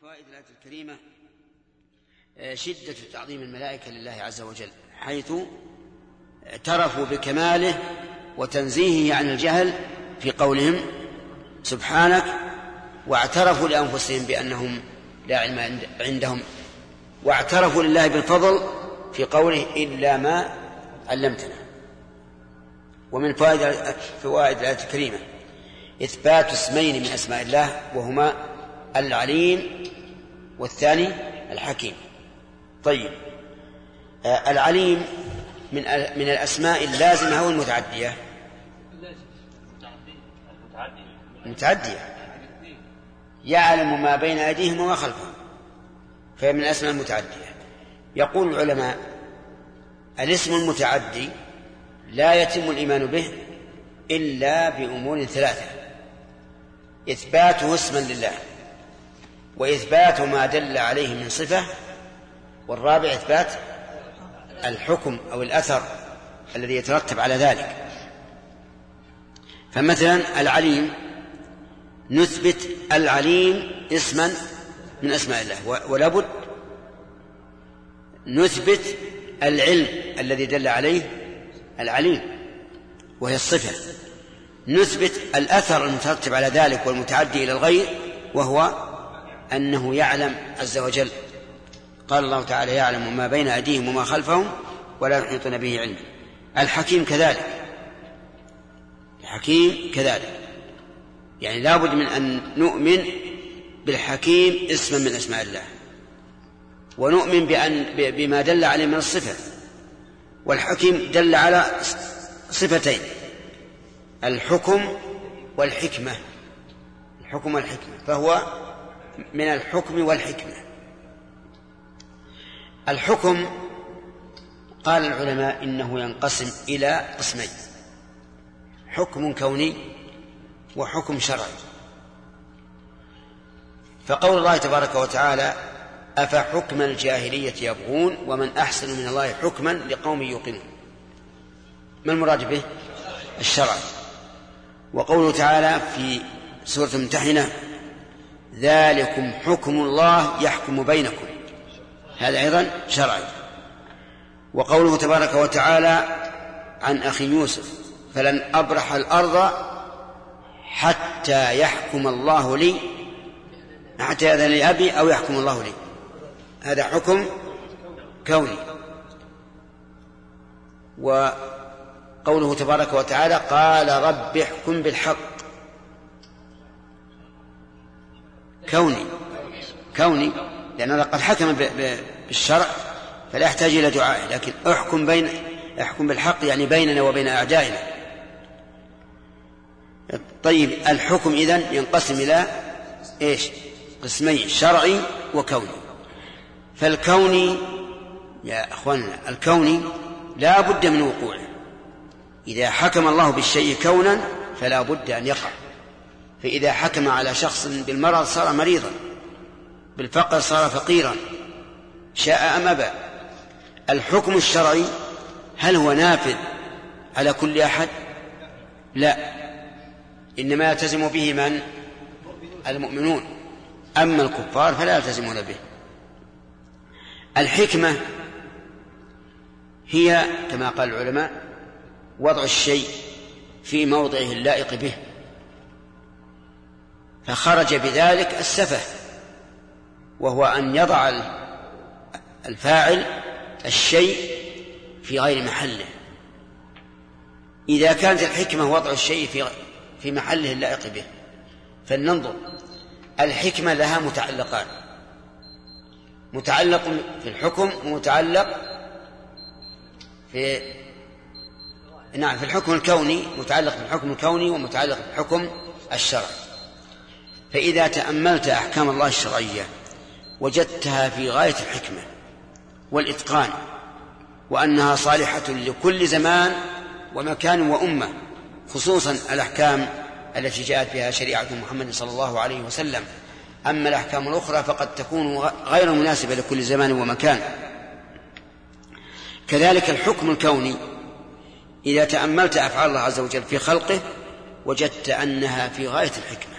فوائد الآية الكريمة آه، شدة تعظيم الملائكة لله عز وجل حيث اعترفوا بكماله وتنزيهه عن الجهل في قولهم سبحانك واعترفوا لأنفسهم بأنهم لا علم عندهم واعترفوا لله بالفضل في قوله إلا ما علمتنا. ومن فوائد فوائد الآية الكريمة إثبات اسمين من أسماء الله وهما العليم والثاني الحكيم. طيب. آه العليم من من الأسماء اللازمة أو المتعدية المتعدية. يعلم ما بين أيديهم وما خلفهم. فهي من الأسماء المتعدية. يقول العلماء الاسم المتعدي لا يتم الإيمان به إلا بأمور ثلاثة. إثباته اسما لله. وإثبات ما دل عليه من صفة والرابع إثبات الحكم أو الأثر الذي يترتب على ذلك. فمثلا العليم نثبت العليم اسما من أسماء الله ولا بد نثبت العلم الذي دل عليه العليم وهي الصفة. نثبت الأثر المترتب على ذلك والمتعدي إلى الغير وهو أنه يعلم عز وجل. قال الله تعالى يعلم ما بين أيديهم وما خلفهم ولا يحيطون به علما الحكيم كذلك. الحكيم كذلك. يعني لابد من أن نؤمن بالحكيم اسما من أسماء الله. ونؤمن بأن بما دل عليه من الصفة. والحكيم دل على صفتين الحكم والحكمة. الحكم والحكمة. فهو من الحكم والحكمة. الحكم قال العلماء إنه ينقسم إلى قسمين. حكم كوني وحكم شرعي. فقول الله تبارك وتعالى أفحكم الجاهلية يبغون ومن أحسن من الله حكما لقوم يوقنون. ما المراد به؟ الشرع. وقوله تعالى في سورة الممتحنة ذلكم حكم الله يحكم بينكم. هذا أيضا شرعي. وقوله تبارك وتعالى عن أخي يوسف فلن أبرح الأرض حتى يحكم الله لي حتى يأذن لي أبي أو يحكم الله لي. هذا حكم كوني. وقوله تبارك وتعالى قال رب احكم بالحق. كوني كوني لأن الله قد حكم بالشرع فلا يحتاج إلى دعائه لكن أحكم بين أحكم بالحق يعني بيننا وبين أعدائنا. طيب الحكم إذن ينقسم إلى إيش؟ قسمين شرعي وكوني. فالكوني يا أخواننا الكوني لا بد من وقوعه. إذا حكم الله بالشيء كونا فلا بد أن يقع. فإذا حكم على شخص بالمرض صار مريضا بالفقر صار فقيرا شاء أم أبى. الحكم الشرعي هل هو نافذ على كل أحد؟ لا. إنما يلتزم به من؟ المؤمنون. أما الكفار فلا يلتزمون به. الحكمة هي كما قال العلماء وضع الشيء في موضعه اللائق به. فخرج بذلك السفه وهو أن يضع الفاعل الشيء في غير محله. إذا كانت الحكمة وضع الشيء في في محله اللائق به. فلننظر. الحكمة لها متعلقان. متعلق في الحكم ومتعلق في نعم في الحكم الكوني متعلق بالحكم الكوني ومتعلق بالحكم الشرعي. فإذا تأملت أحكام الله الشرعية وجدتها في غاية الحكمة والإتقان وأنها صالحة لكل زمان ومكان وأمة خصوصا الأحكام التي جاءت بها شريعة محمد صلى الله عليه وسلم. أما الأحكام الأخرى فقد تكون غير مناسبة لكل زمان ومكان. كذلك الحكم الكوني إذا تأملت أفعال الله عز وجل في خلقه وجدت أنها في غاية الحكمة.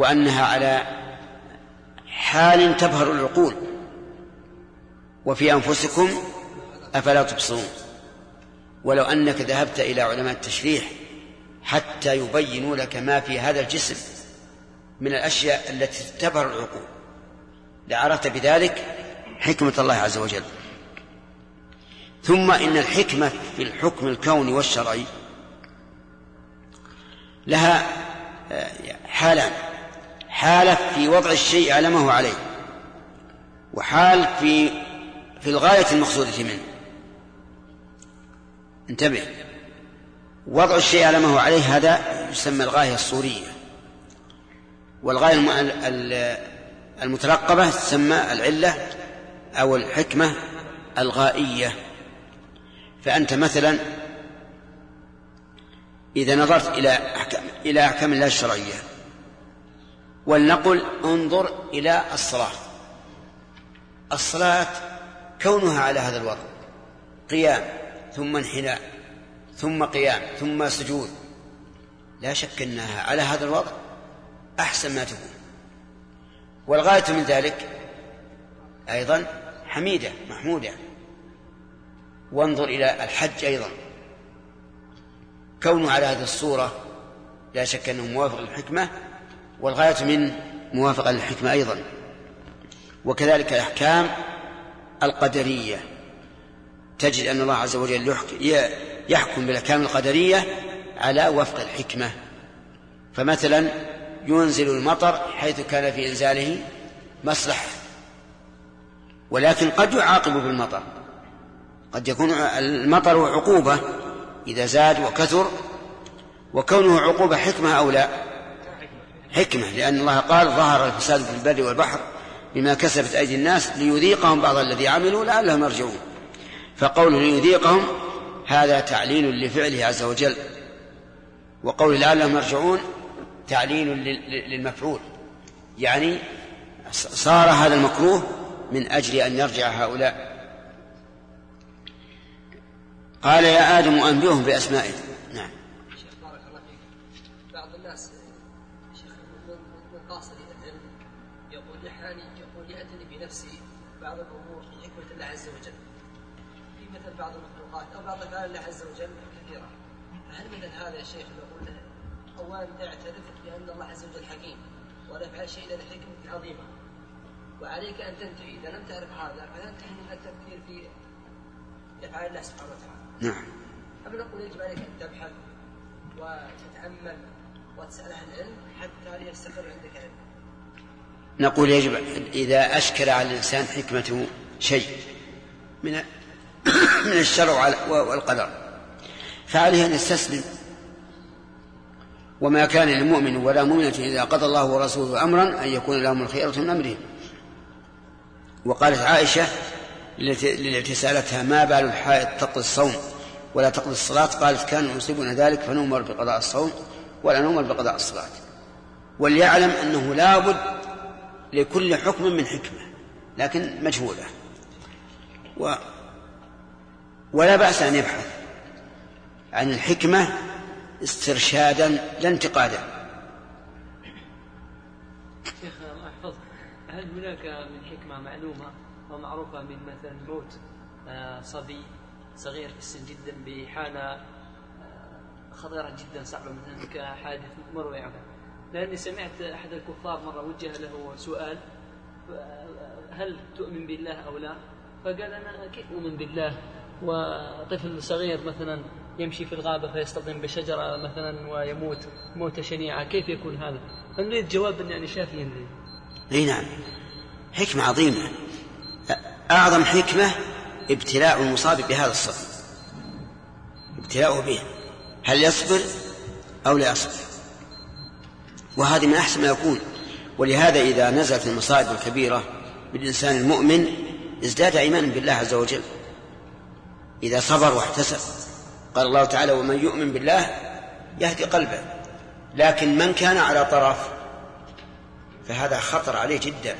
وأنها على حال تبهر العقول. وفي أنفسكم أفلا تبصرون. ولو أنك ذهبت إلى علماء التشريح حتى يبينوا لك ما في هذا الجسم من الأشياء التي تبهر العقول. لعرفت بذلك حكمة الله عز وجل. ثم إن الحكمة في الحكم الكوني والشرعي لها آه، حالان. حالة في وضع الشيء على ما هو عليه وحال في في الغاية المقصودة منه. انتبه وضع الشيء على ما هو عليه هذا يسمى الغاية الصورية. والغاية المترقبة تسمى العلة أو الحكمة الغائية. فأنت مثلا إذا نظرت إلى أحكام إلى أحكام الله الشرعية ولنقل انظر إلى الصلاة. الصلاة كونها على هذا الوضع. قيام ثم انحناء ثم قيام ثم سجود. لا شك أنها على هذا الوضع أحسن ما تكون. والغاية من ذلك أيضا حميدة محمودة. وانظر إلى الحج أيضا. كونه على هذه الصورة لا شك أنه موافق للحكمة. والغاية من موافقة للحكمة أيضا. وكذلك الأحكام القدرية. تجد أن الله عز وجل يحكم بالأحكام القدرية على وفق الحكمة. فمثلا ينزل المطر حيث كان في إنزاله مصلحة. ولكن قد يعاقب بالمطر. قد يكون المطر عقوبة إذا زاد وكثر وكونه عقوبة حكمة أو لا. حكمة لأن الله قال ظهر الفساد في البر والبحر بما كسبت أيدي الناس ليذيقهم بعض الذي عملوا لعلهم يرجعون. فقوله ليذيقهم هذا تعليل لفعله عز وجل وقول لعلهم يرجعون تعليل للمفعول. يعني صار هذا المكروه من أجل أن يرجع هؤلاء. قال يا آدم أنبئهم بأسمائهم. وعليك أن تنتهي. إذا لم تعرف هذا فتنتهي من التفكير في أفعال الله سبحانه وتعالى. نعم. أم نقول يجب عليك أن تبحث وتتأمل وتسأل أهل العلم حتى يستقر عندك علم. نقول يجب إذا أشكل على الإنسان حكمة شيء من من الشرع والقدر فعليه أن يستسلم. وما كان للمؤمن ولا مؤمنة إذا قضى الله ورسوله أمرا أن يكون لهم الخيرة من أمرهم. وقالت عائشة للتي سألتها ما بال الحائط تقضي الصوم ولا تقضي الصلاة؟ قالت كانوا يصيبون ذلك فنؤمر بقضاء الصوم ولا نؤمر بقضاء الصلاة. وليعلم أنه لابد لكل حكم من حكمة لكن مجهولة. و ولا بأس أن يبحث عن الحكمة استرشادا لا انتقادا. هل هناك من حكمة معلومة ومعروفة من مثلا موت آه، صبي صغير في السن جدا بحالة آه، خطيرة جدا صعبة مثلا كحادث مروي عنه لأني سمعت أحد الكفار مرة وجه له سؤال هل تؤمن بالله أو لا؟ فقال أنا كيف أؤمن بالله وطفل صغير مثلا يمشي في الغابة فيصطدم بشجرة مثلا ويموت موتة شنيعة كيف يكون هذا؟ فنريد جواب يعني شافيا إي نعم. حكمة عظيمة. أعظم حكمة ابتلاء المصاب بهذا الصبر ابتلاؤه به. هل يصبر أو لا يصبر؟ وهذه من أحسن ما يكون. ولهذا إذا نزلت المصائب الكبيرة بالإنسان المؤمن ازداد إيمانا بالله عز وجل. إذا صبر واحتسب. قال الله تعالى ومن يؤمن بالله يهدي قلبه. لكن من كان على طرف فهذا خطر عليه جدا.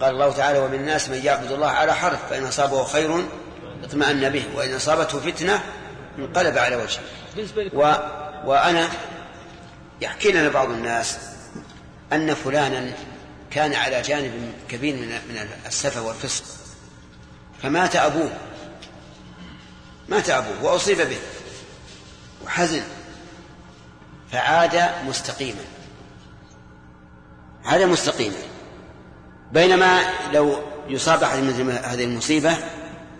قال الله تعالى ومن الناس من يعبد الله على حرف فإن أصابه خير اطمأن به وإن أصابته فتنة انقلب على وجهه. و... وأنا يحكي لنا بعض الناس أن فلانا كان على جانب كبير من من السفه والفسق فمات أبوه. مات أبوه وأصيب به وحزن فعاد مستقيما. عاد مستقيما بينما لو يصاب أحد من هذه المصيبة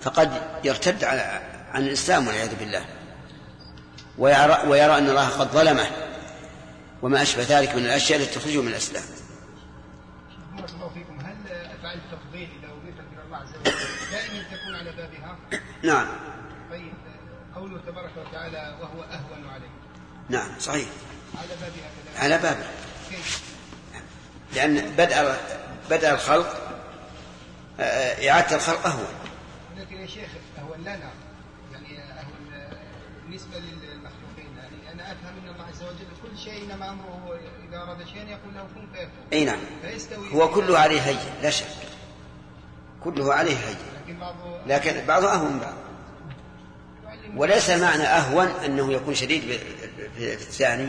فقد يرتد عن الإسلام والعياذ بالله. ويرى, ويرى أن الله قد ظلمه. وما أشبه ذلك من الأشياء التي تخرجه من الإسلام. بارك الله فيكم. هل أفعال التفضيل إذا اضيفت إلى الله عز وجل دائما تكون على بابها؟ نعم. طيب قوله تبارك وتعالى وهو أهون عليه نعم صحيح. على بابها على بابه؟ لأن بدأ بدأ الخلق آه، إعادة الخلق أهون. لكن يا شيخ أهون لنا يعني أهون بالنسبة للمخلوقين. يعني أنا أفهم أن الله عز وجل كل شيء إنما أمره إذا أراد شيئا يقول له كن فيكون. أي نعم. فيستوي هو كله عليه هين لا شك. كله عليه هين لكن بعض لكن بعضه أهون بعض. وليس معنى أهون أنه يكون شديد في الثاني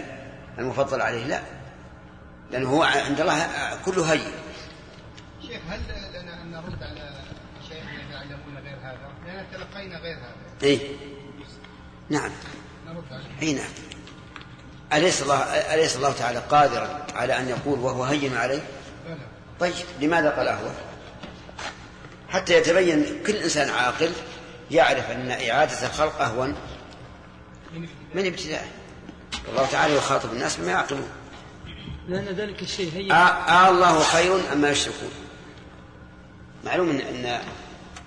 المفضل عليه لا. لأنه هو عند الله كله هين شيخ هل لنا أن نرد على شيء يعلمون غير هذا؟ لأن تلقينا غير هذا. إيه. نعم. نرد عليه. أي نعم. أليس الله أليس الله تعالى قادرا على أن يقول وهو هين عليه؟ طيب لماذا قال أهون؟ حتى يتبين كل إنسان عاقل يعرف أن إعادة الخلق أهون من ابتداء. والله تعالى يخاطب الناس بما يعقلون. لأن ذلك الشيء هي آه آه الله خير أما يشركون. معلوم أن أن,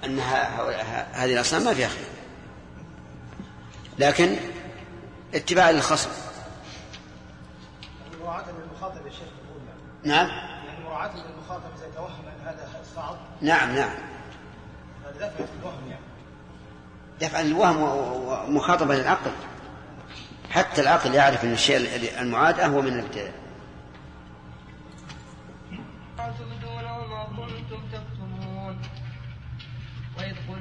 أن ه- ه- هذه الأصنام ما فيها خير. لكن اتباع للخصم. مراعاة للمخاطب يا شيخ يعني. نعم. يعني مراعاة للمخاطب إذا توهم أن هذا صعب. نعم نعم. هذا دفع الوهم يعني. دفع الوهم و- ومخاطبة للعقل. حتى العقل يعرف أن الشيء المعاد أهو من الابتداء.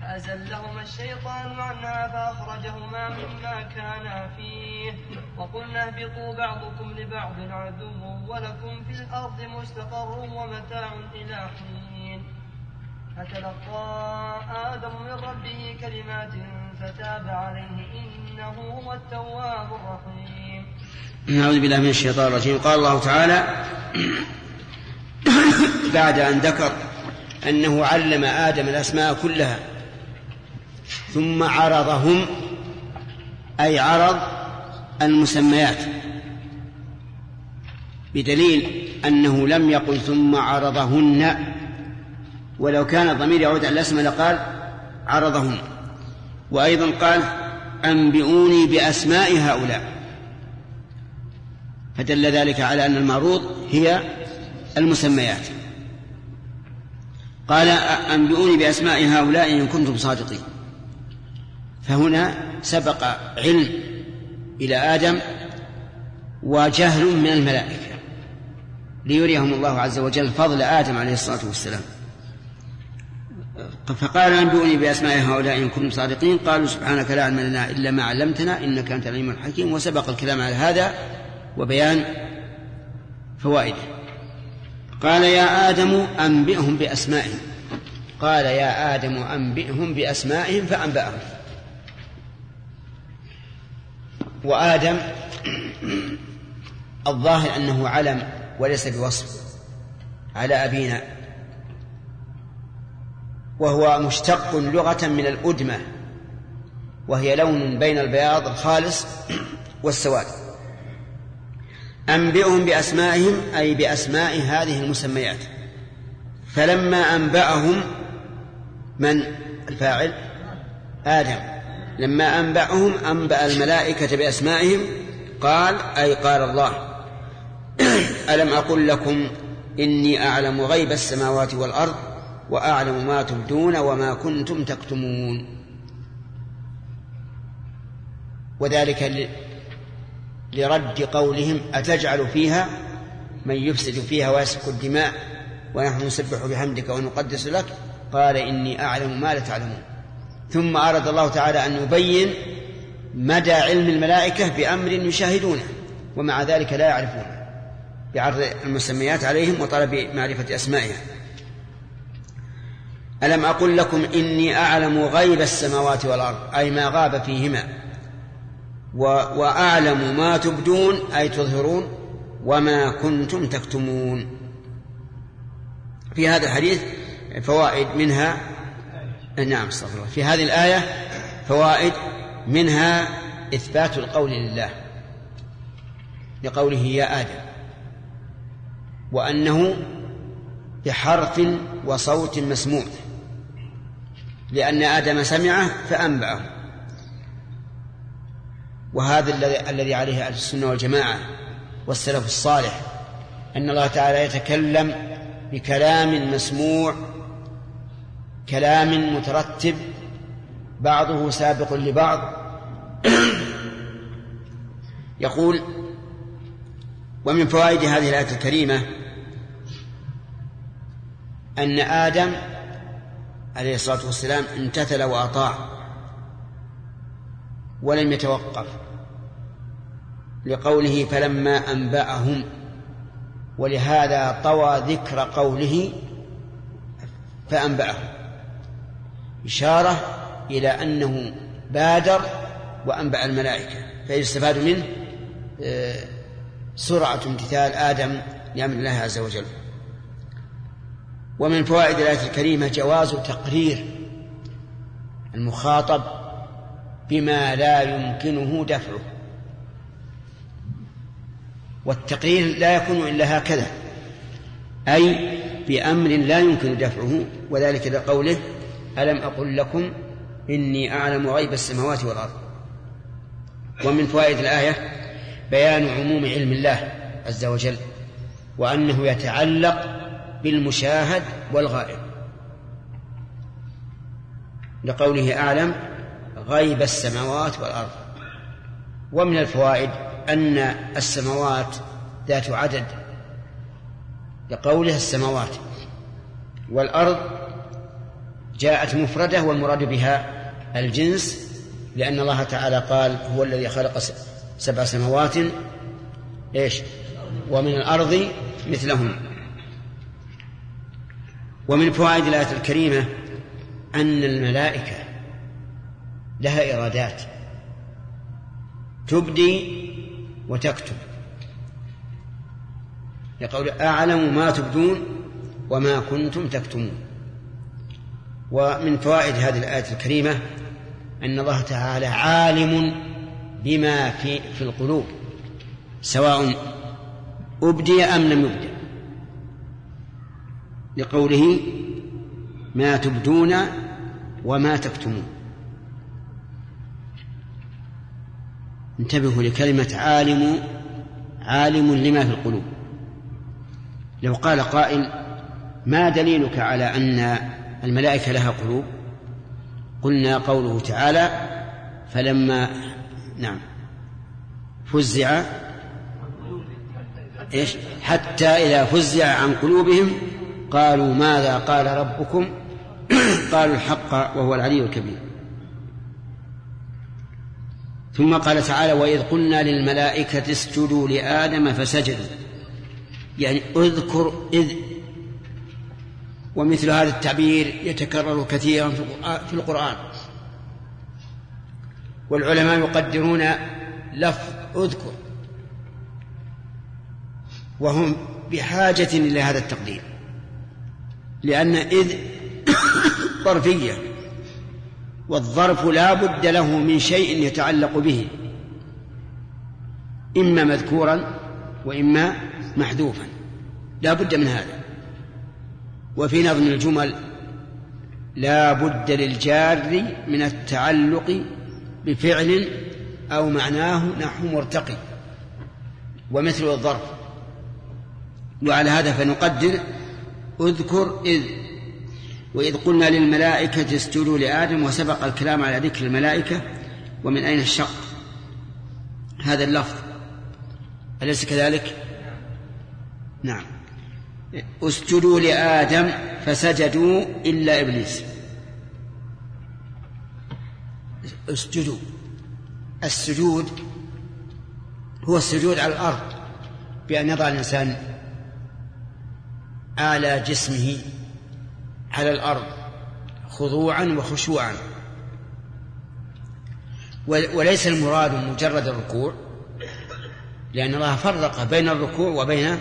فأزلهما الشيطان عنها فأخرجهما مما كانا فيه. وقلنا اهبطوا بعضكم لبعض عدو ولكم في الأرض مستقر ومتاع إلى حين. فتلقى آدم من ربه كلمات فتاب عليه إنه هو التواب الرحيم. نعوذ بالله من الشيطان الرجيم. قال الله تعالى بعد أن ذكر أنه علم آدم الأسماء كلها ثم عرضهم أي عرض المسميات. بدليل أنه لم يقل ثم عرضهن ولو كان الضمير يعود على الأسماء لقال عرضهن. وأيضا قال أنبئوني بأسماء هؤلاء. فدل ذلك على أن المعروض هي المسميات. قال أنبئوني بأسماء هؤلاء إن كنتم صادقين. فهنا سبق علم إلى آدم وجهل من الملائكة ليريهم الله عز وجل فضل آدم عليه الصلاة والسلام. فقال أنبئوني بأسماء هؤلاء إن كنتم صادقين. قالوا سبحانك لا علم لنا إلا ما علمتنا إنك أنت العليم الحكيم. وسبق الكلام على هذا وبيان فوائده. قال يا آدم أنبئهم بأسمائهم. قال يا آدم أنبئهم بأسمائهم فأنبأهم. وآدم الظاهر أنه علم وليس بوصف على أبينا وهو مشتق لغة من الأدمة وهي لون بين البياض الخالص والسواد. أنبئهم بأسمائهم أي بأسماء هذه المسميات. فلما أنبأهم من؟ الفاعل. آدم. لما أنبأهم أنبأ الملائكة بأسمائهم قال أي قال الله ألم أقل لكم إني أعلم غيب السماوات والأرض وأعلم ما تبدون وما كنتم تكتمون. وذلك لرد قولهم أتجعل فيها من يفسد فيها ويسفك الدماء ونحن نسبح بحمدك ونقدس لك؟ قال إني أعلم ما لا تعلمون. ثم أراد الله تعالى أن يبين مدى علم الملائكة بأمر يشاهدونه ومع ذلك لا يعرفونه بعرض المسميات عليهم وطلب معرفة أسمائها ألم أقل لكم إني أعلم غيب السماوات والأرض أي ما غاب فيهما وأعلم ما تبدون أي تظهرون وما كنتم تكتمون. في هذا الحديث فوائد منها نعم استغفر الله. في هذه الآية فوائد منها إثبات القول لله لقوله يا آدم وأنه بحرف وصوت مسموع لأن آدم سمعه فأنبأه. وهذا الذي الذي عليه أهل السنة والجماعة والسلف الصالح أن الله تعالى يتكلم بكلام مسموع كلام مترتب بعضه سابق لبعض. يقول ومن فوائد هذه الآية الكريمة أن آدم عليه الصلاة والسلام امتثل وأطاع ولم يتوقف لقوله فلما أنبأهم ولهذا طوى ذكر قوله فأنبأهم. إشارة إلى أنه بادر وأنبأ الملائكة فيستفاد منه آه، سرعة امتثال آدم لأمر الله عز وجل. ومن فوائد الآية الكريمة جواز تقرير المخاطب بما لا يمكنه دفعه. والتقرير لا يكون إلا هكذا أي بأمر لا يمكن دفعه وذلك لقوله ألم أقل لكم إني أعلم غيب السماوات والأرض؟ ومن فوائد الآية بيان عموم علم الله عز وجل وأنه يتعلق بالمشاهد والغائب. لقوله أعلم غيب السماوات والأرض. ومن الفوائد أن السماوات ذات عدد. لقولها السماوات والأرض جاءت مفردة والمراد بها الجنس لأن الله تعالى قال هو الذي خلق سبع سماوات إيش؟ ومن الأرض مثلهم. ومن فوائد الآية الكريمة أن الملائكة لها إرادات تبدي وتكتب. يقول أعلم ما تبدون وما كنتم تكتمون. ومن فوائد هذه الآية الكريمة أن الله تعالى عالم بما في في القلوب سواء أبدي أم لم يبدأ لقوله ما تبدون وما تكتمون. انتبهوا لكلمة عالم عالم لما في القلوب. لو قال قائل ما دليلك على أن الملائكة لها قلوب. قلنا قوله تعالى فلما نعم فزع إيش؟ حتى إذا فزع عن قلوبهم قالوا ماذا قال ربكم؟ قالوا الحق وهو العلي الكبير. ثم قال تعالى وإذ قلنا للملائكة اسجدوا لآدم فسجدوا. يعني اذكر إذ ومثل هذا التعبير يتكرر كثيرا في القرآن والعلماء يقدرون لفظ أذكر وهم بحاجة إلى هذا التقدير لأن إذ ظرفية والظرف لا بد له من شيء يتعلق به إما مذكورا وإما محذوفا لا بد من هذا. وفي نظم الجمل لا بد للجار من التعلق بفعل أو معناه نحو مرتقي ومثل الظرف. وعلى هذا فنقدر اذكر إذ وإذ قلنا للملائكة اسجدوا لآدم وسبق الكلام على ذكر الملائكة ومن أين الشق؟ هذا اللفظ. أليس كذلك؟ نعم. اسجدوا لآدم فسجدوا إلا إبليس. اسجدوا. السجود هو السجود على الأرض بأن يضع الإنسان أعلى جسمه على الأرض خضوعا وخشوعا. وليس المراد مجرد الركوع لأن الله فرق بين الركوع وبين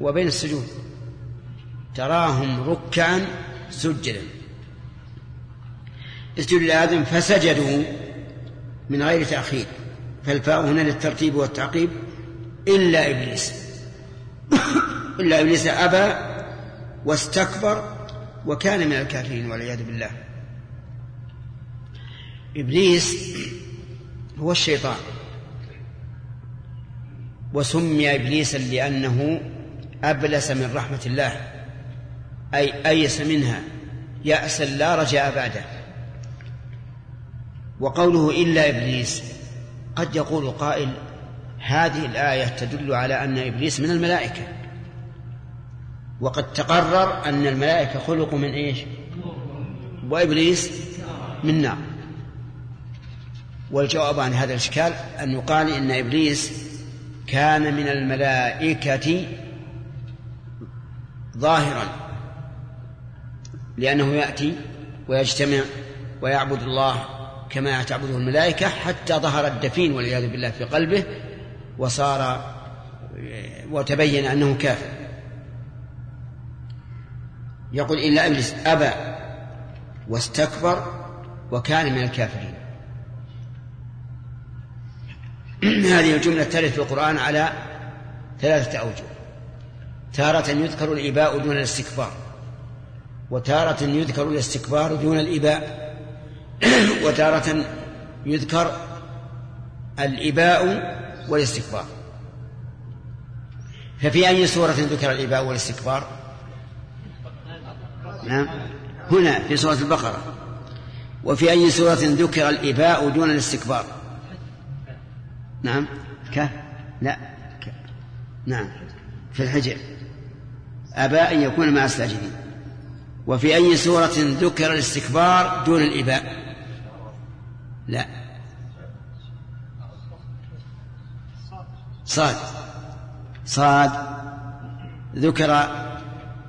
وبين السجود. تراهم ركعا سجدا. اسجدوا لآدم فسجدوا من غير تأخير. فالفاء هنا للترتيب والتعقيب إلا إبليس. إلا إبليس أبى واستكبر وكان من الكافرين والعياذ بالله. إبليس هو الشيطان. وسمي إبليسا لأنه أبلس من رحمة الله أي أيس منها يأسا لا رجاء بعده. وقوله إلا إبليس قد يقول قائل هذه الآية تدل على أن إبليس من الملائكة. وقد تقرر أن الملائكة خلقوا من إيش؟ وإبليس من نار. والجواب عن هذا الإشكال أن يقال إن إبليس كان من الملائكة ظاهرا لأنه يأتي ويجتمع ويعبد الله كما تعبده الملائكة حتى ظهر الدفين والعياذ بالله في قلبه وصار وتبين أنه كافر. يقول إلا إبليس أبى واستكبر وكان من الكافرين. هذه الجملة ترد في القرآن على ثلاثة أوجه. تارة يذكر الإباء دون الاستكبار. وتارة يذكر الاستكبار دون الإباء. وتارة يذكر الإباء والاستكبار. ففي أي سورة ذكر الإباء والاستكبار؟ نعم. هنا في سورة البقرة. وفي أي سورة ذكر الإباء دون الاستكبار؟ نعم. ك؟ لا. ك. نعم. في الحجر. أبى أن يكون مع الساجدين. وفي أي سورة ذكر الاستكبار دون الإباء؟ لا. صاد. صاد. ذكر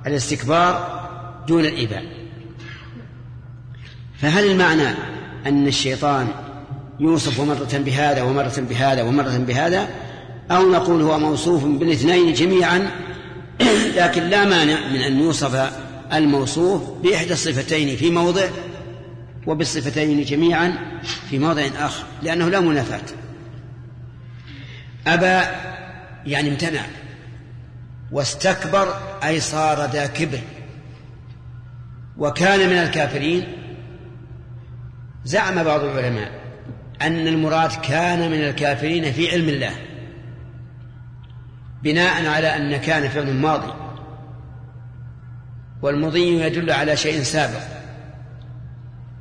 الاستكبار دون الإباء. فهل المعنى أن الشيطان يوصف مرة بهذا ومرة بهذا ومرة بهذا أو نقول هو موصوف بالاثنين جميعا لكن لا مانع من أن يوصف الموصوف بإحدى الصفتين في موضع وبالصفتين جميعا في موضع آخر لأنه لا منافاة. أبى يعني امتنع واستكبر أي صار ذا كبر. وكان من الكافرين زعم بعض العلماء أن المراد كان من الكافرين في علم الله. بناء على أن كان فعل ماضي. والمضي يدل على شيء سابق.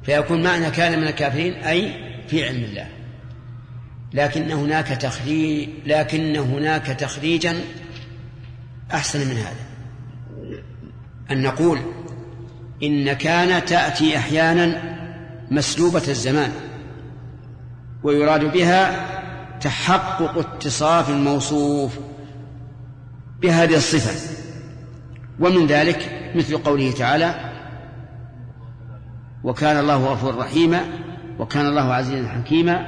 فيكون معنى كان من الكافرين أي في علم الله. لكن هناك تخريج لكن هناك تخريجا أحسن من هذا. أن نقول إن كان تأتي أحيانا مسلوبة الزمان ويراد بها تحقق اتصاف الموصوف. بهذه الصفة. ومن ذلك مثل قوله تعالى وكان الله غفورا رحيما وكان الله عزيزا حكيما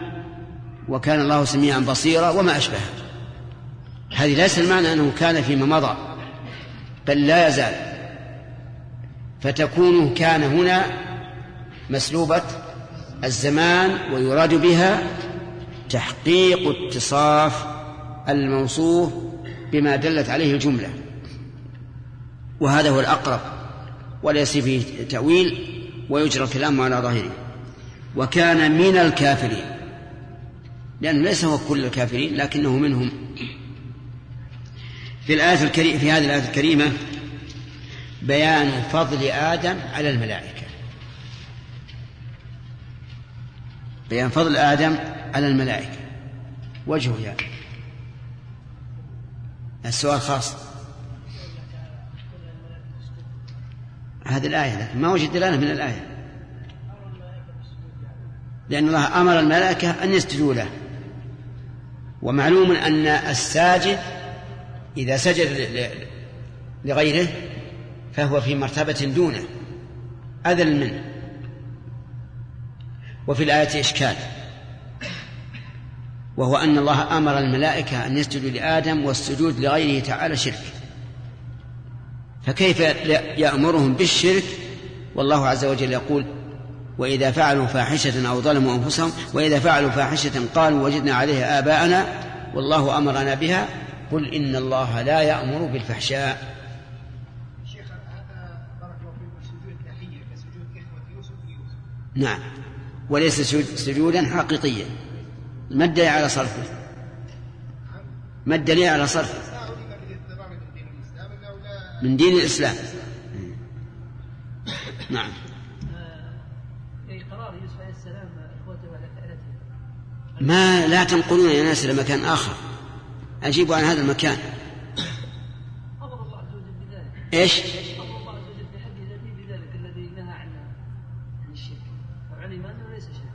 وكان الله سميعا بصيرا وما أشبه هذه ليس المعنى أنه كان فيما مضى بل لا يزال. فتكون كان هنا مسلوبة الزمان ويراد بها تحقيق اتصاف الموصوف بما دلت عليه الجملة. وهذا هو الأقرب وليس فيه تأويل ويجرى الكلام على ظاهره. وكان من الكافرين لأنه ليس هو كل الكافرين لكنه منهم. في الآية الكريمة في هذه الآية الكريمة بيان فضل آدم على الملائكة. بيان فضل آدم على الملائكة. وجهه يعني. السؤال خاص. هذه الآية لكن ما وجد دلالة من الآية؟ لأن الله أمر الملائكة أن يسجدوا له. ومعلوم أن الساجد إذا سجد لغيره فهو في مرتبة دونه أذل منه. وفي الآية إشكال. وهو أن الله أمر الملائكة أن يسجدوا لآدم والسجود لغيره تعالى شرك. فكيف يأمرهم بالشرك؟ والله عز وجل يقول وإذا فعلوا فاحشة أو ظلموا أنفسهم وإذا فعلوا فاحشة قالوا وجدنا عليها آباءنا والله أمرنا بها. قل إن الله لا يأمر بالفحشاء. شيخ هذا بارك الله فيكم سجود تحية كسجود إخوة يوسف يوسف نعم. وليس سجودا حقيقيا. ما الدليل على صرفه؟ ما الدليل على صرفه؟ من دين الإسلام. نعم. على فعلته ما لا تنقلون يا ناس إلى مكان آخر. أجيبوا عن هذا المكان. أمر الله عز وجل بذلك. إيش أمر الله عز وجل بحد ذاته بذلك الذي نهى عن عن الشرك فعلم انه ليس شرك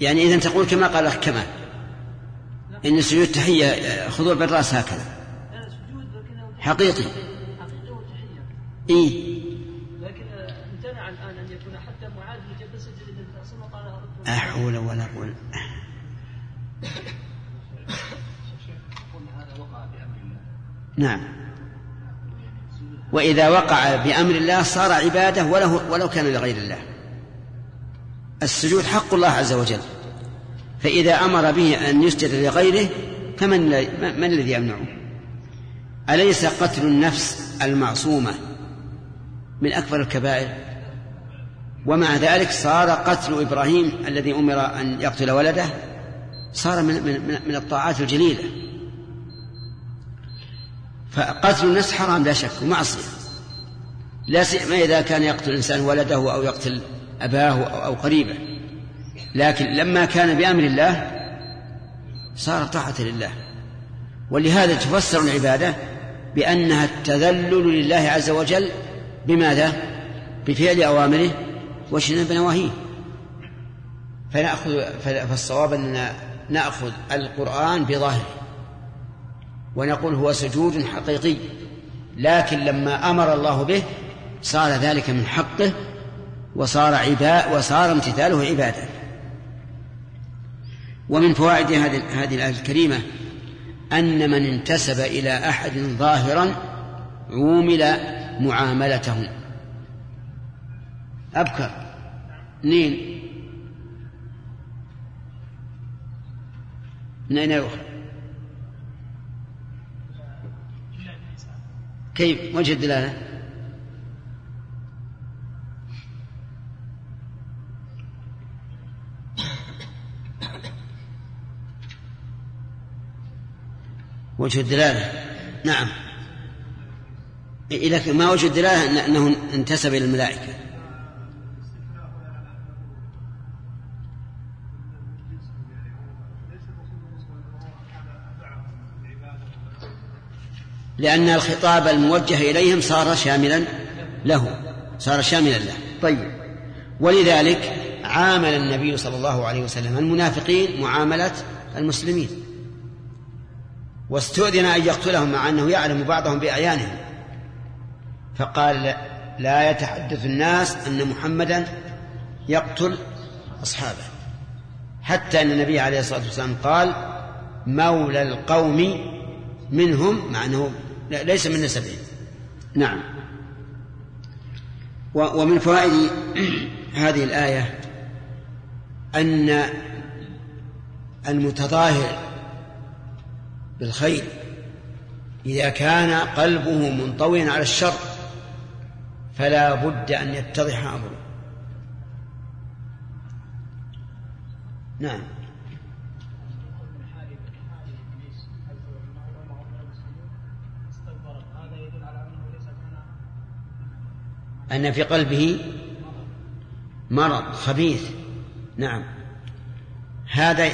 يعني إذا تقول كما قال الأخ كمال. إن سجود التحية خضوع بالرأس هكذا. حقيقي. إيه لا حول ولا قوة. نعم. وإذا وقع بأمر الله صار عبادة وله ولو كان لغير الله. السجود حق الله عز وجل. فإذا أمر به أن يسجد لغيره فمن من الذي يمنعه؟ أليس قتل النفس المعصومة من أكبر الكبائر؟ ومع ذلك صار قتل إبراهيم الذي أمر أن يقتل ولده صار من, من, من الطاعات الجليلة. فقتل النفس حرام لا شك ومعصية. لا سيما إذا كان يقتل الإنسان ولده أو يقتل أباه أو قريبه. لكن لما كان بأمر الله صار طاعة لله. ولهذا تفسر العبادة بأنها التذلل لله عز وجل بماذا؟ بفعل أوامره واجتناب نواهيه فنأخذ فالصواب أننا نأخذ القرآن بظاهره. ونقول هو سجود حقيقي. لكن لما أمر الله به صار ذلك من حقه وصار عباء وصار امتثاله عبادة. ومن فوائد هذه الآية الكريمة أن من انتسب إلى أحد ظاهرا عومل معاملته. أبكر. اثنين من أين يؤخذ؟ كيف؟ وجه الدلالة؟ وجه الدلالة. نعم. لكن ما وجه الدلالة أنه انتسب إلى الملائكة. لأن الخطاب الموجه إليهم صار شاملا له. صار شاملا له. طيب. ولذلك عامل النبي صلى الله عليه وسلم المنافقين معاملة المسلمين. واستؤذن أن يقتلهم مع أنه يعلم بعضهم بأعيانهم. فقال لا يتحدث الناس أن محمدا يقتل أصحابه. حتى أن النبي عليه الصلاة والسلام قال مولى القوم منهم مع أنه ليس من نسبهم نعم. ومن فوائد هذه الآية أن المتظاهر بالخير إذا كان قلبه منطويا على الشر فلا بد أن يتضح أمره. نعم. أن في قلبه مرض خبيث. نعم. هذا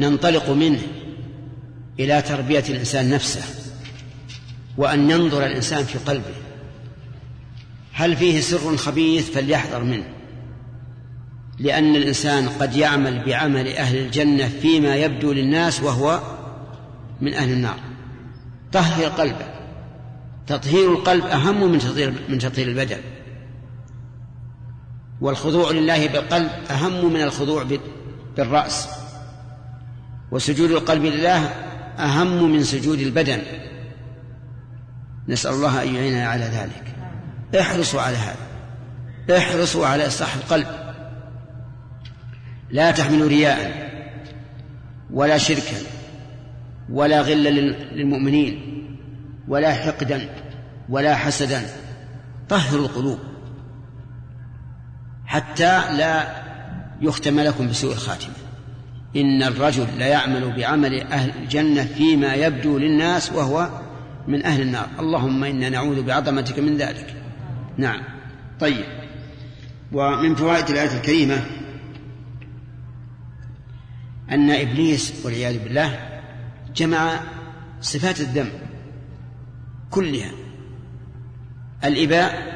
ننطلق منه إلى تربية الإنسان نفسه وأن ينظر الإنسان في قلبه. هل فيه سر خبيث؟ فليحذر منه. لأن الإنسان قد يعمل بعمل أهل الجنة فيما يبدو للناس وهو من أهل النار. طهر قلبه. تطهير القلب أهم من تطهير من تطهير البدن. والخضوع لله بالقلب أهم من الخضوع بالرأس. وسجود القلب لله أهم من سجود البدن. نسأل الله أن يعيننا على ذلك. احرصوا على هذا. احرصوا على إصلاح القلب. لا تحملوا رياء ولا شركا ولا غلا للمؤمنين ولا حقدا ولا حسدا. طهروا القلوب حتى لا يختم لكم بسوء الخاتمة. إن الرجل ليعمل بعمل أهل الجنة فيما يبدو للناس وهو من أهل النار. اللهم إنا نعوذ بعظمتك من ذلك. نعم. طيب. ومن فوائد الآية الكريمة أن إبليس والعياذ بالله جمع صفات الذنب كلها. الإباء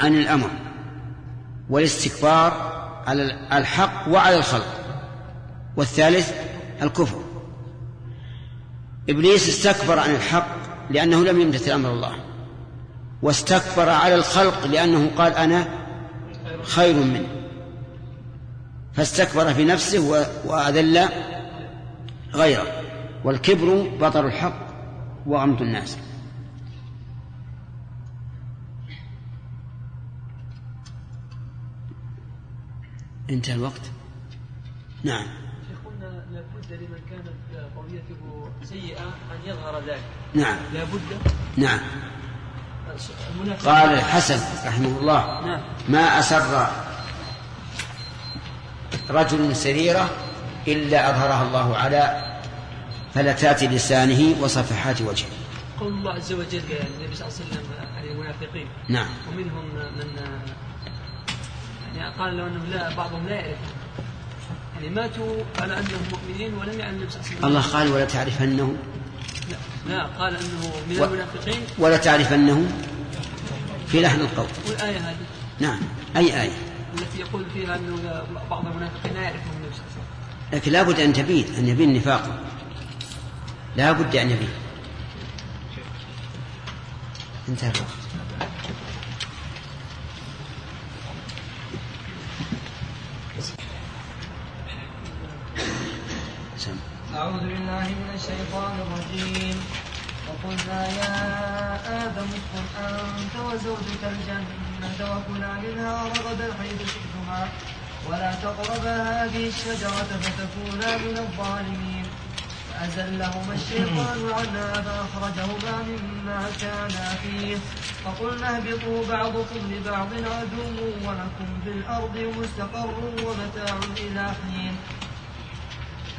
عن الأمر والاستكبار على الحق وعلى الخلق. والثالث الكفر. إبليس استكبر عن الحق لأنه لم يمتثل أمر الله واستكبر على الخلق لأنه قال أنا خير منه فاستكبر في نفسه وأذل غيره والكبر بطر الحق وغمط الناس. انتهى الوقت؟ نعم. لمن كانت قضيته سيئة أن يظهر ذلك. نعم. لابد نعم. المنافق قال الحسن رحمه الله نعم. ما أسر رجل سريرة إلا أظهرها الله على فلتات لسانه وصفحات وجهه. قول الله عز وجل يعني النبي صلى الله عليه وسلم عن المنافقين. نعم. ومنهم من يعني قال لو انهم لا بعضهم لا يعرف. يعني ماتوا على أنهم مؤمنين ولم يعلم النبي صلى الله عليه وسلم. الله قال ولا تعرفنه لا, لا قال أنه من و- المنافقين. ولا تعرفنه في لحن القول. والآية هذه. نعم. أي آية؟ التي يقول فيها أنه بعض المنافقين لا يعرفهم النبي صلى الله عليه وسلم. لكن لا بد أن تبين أن يبين نفاقه لا بد أن يبين انتهى الوقت سم. أعوذ بالله من الشيطان الرجيم. وقلنا يا آدم اسكن أنت وزوجك الجنة وكلا منها رغدا حيث شئتما. ولا تقربا هذه الشجرة فتكونا من الظالمين. فأزلهما الشيطان عنها فأخرجهما مما كانا فيه. فقلنا اهبطوا بعضكم لبعض عدو ولكم في الأرض مستقر ومتاع إلى حين.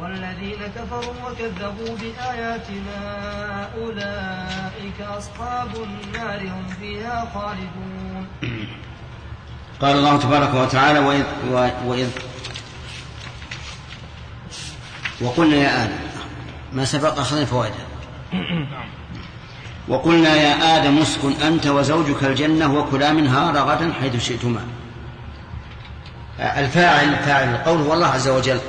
والذين كفروا وكذبوا بآياتنا أولئك أصحاب النار هم فيها خالدون. قال الله تبارك وتعالى وإذ, وإذ وقلنا يا آدم ما سبق أخذنا فوائدها وقلنا يا آدم اسكن أنت وزوجك الجنة وكلا منها رغدا حيث شئتما. الفاعل فاعل القول هو الله عز وجل.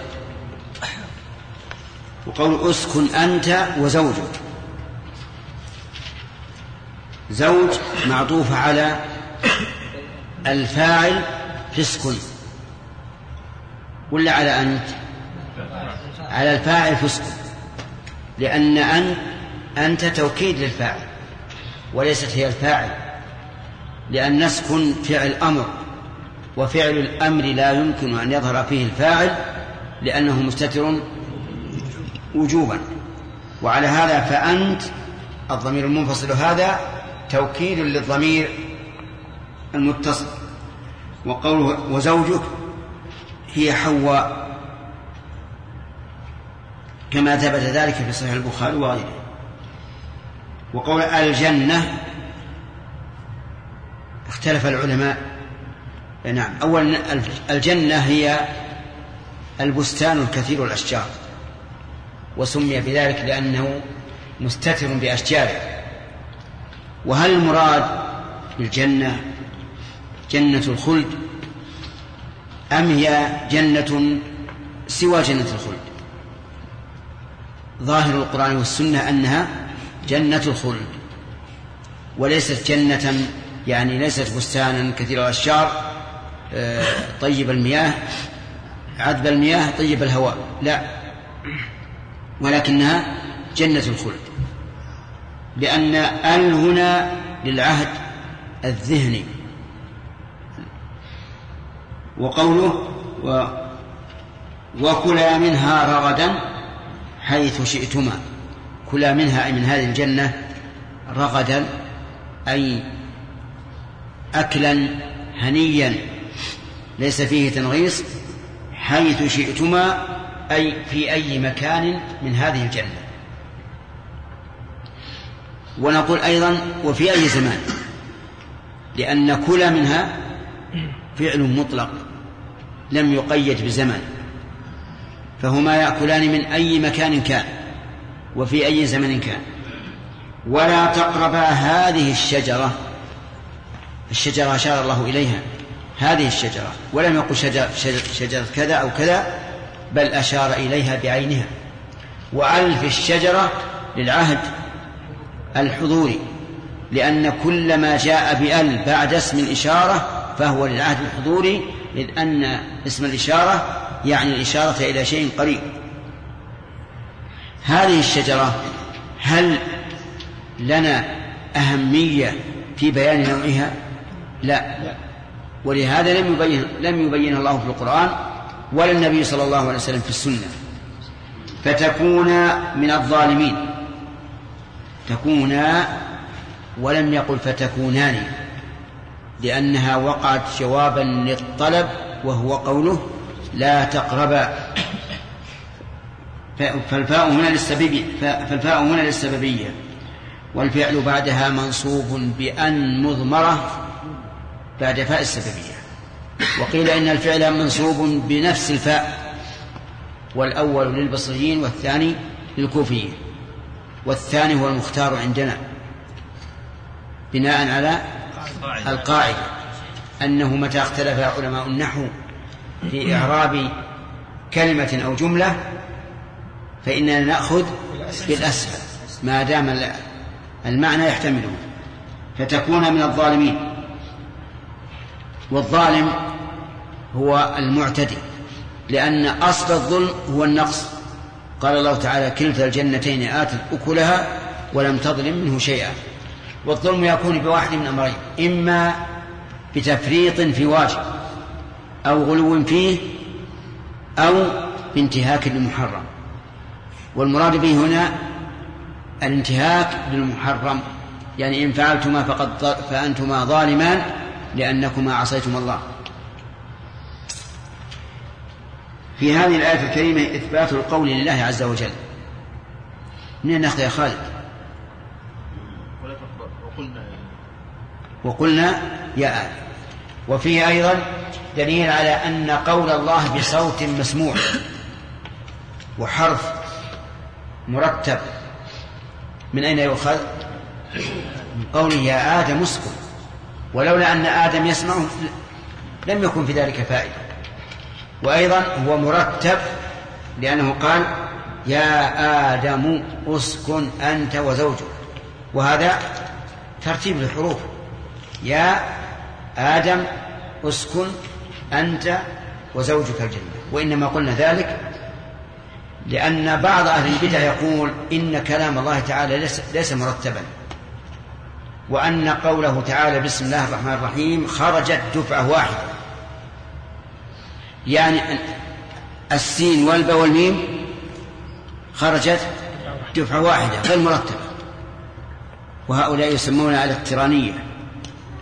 وقول اسكن أنت وزوجك. زوج معطوف على الفاعل في اسكن ولا على أنت؟ على الفاعل في اسكن لأن أنت أنت توكيد للفاعل وليست هي الفاعل. لأن نسكن فعل أمر وفعل الأمر لا يمكن أن يظهر فيه الفاعل لأنه مستتر وجوبا. وعلى هذا فأنت الضمير المنفصل هذا توكيد للضمير المتصل. وقوله وزوجك هي حواء. كما ثبت ذلك في صحيح البخاري وغيره. وقول الجنة اختلف العلماء. نعم. أولا الجنة هي البستان الكثير الأشجار وسمي بذلك لأنه مستتر بأشجاره. وهل المراد بالجنة جنة الخلد؟ أم هي جنة سوى جنة الخلد؟ ظاهر القرآن والسنة أنها جنة الخلد وليست جنة يعني ليست بستانا كثير الأشجار آه، طيب المياه عذب المياه طيب الهواء لا. ولكنها جنة الخلد. لأن آل هنا للعهد الذهني. وقوله و وكلا منها رغدا حيث شئتما. كلا منها أي من هذه الجنة رغدا أي أكلا هنيا ليس فيه تنغيص حيث شئتما أي في أي مكان من هذه الجنة. ونقول أيضا وفي أي زمان لأن كل منها فعل مطلق لم يقيد بزمن فهما يأكلان من أي مكان كان وفي أي زمن كان. ولا تقربا هذه الشجرة الشجرة أشار الله إليها هذه الشجرة ولم يقل شجرة, شجرة كذا أو كذا بل أشار إليها بعينها. وألف الشجرة للعهد الحضوري لأن كل ما جاء بأل بعد اسم الإشارة فهو للعهد الحضوري إذ أن اسم الإشارة يعني الإشارة إلى شيء قريب. هذه الشجرة هل لنا أهمية في بيان نوعها؟ لا. ولهذا لم يبين لم يبين الله في القرآن ولا النبي صلى الله عليه وسلم في السنة. فتكون من الظالمين. تكونا ولم يقل فتكونان لأنها وقعت جوابا للطلب وهو قوله لا تقربا. فالفاء هنا للسببية فالفاء هنا للسببية. والفعل بعدها منصوب بأن مضمرة بعد فاء السببية. وقيل إن الفعل منصوب بنفس الفاء والأول للبصريين والثاني للكوفيين والثاني هو المختار عندنا بناء على القاعدة أنه متى اختلف علماء النحو في إعراب كلمة أو جملة فإننا نأخذ بالأسفل ما دام المعنى يحتمله فتكون من الظالمين والظالم هو المعتدي لأن أصل الظلم هو النقص. قال الله تعالى كلتا الجنتين آتت أكلها ولم تظلم منه شيئا. والظلم يكون بواحد من أمرين إما بتفريط في واجب أو غلو فيه أو بانتهاك للمحرم. والمراد به هنا الانتهاك للمحرم يعني إن فعلتما فقد فأنتما ظالمان لأنكما عصيتما الله. في هذه الآية الكريمة إثبات القول لله عز وجل. من ناخذ يا خالد؟ وقلنا يا آدم وفيه أيضا دليل على أن قول الله بصوت مسموع وحرف مرتب. من أين يؤخذ؟ من قوله يا آدم اسكن. ولولا أن آدم يسمعه لم يكن في ذلك فائدة. وأيضا هو مرتب لأنه قال يا آدم أسكن أنت وزوجك. وهذا ترتيب الحروف يا آدم أسكن أنت وزوجك الجنة. وإنما قلنا ذلك لأن بعض أهل البدع يقول إن كلام الله تعالى ليس, ليس مرتبا. وأن قوله تعالى بسم الله الرحمن الرحيم خرجت دفعة واحدة. يعني السين والباء والميم خرجت دفعة واحدة غير مرتبة. وهؤلاء يسمون الاقترانية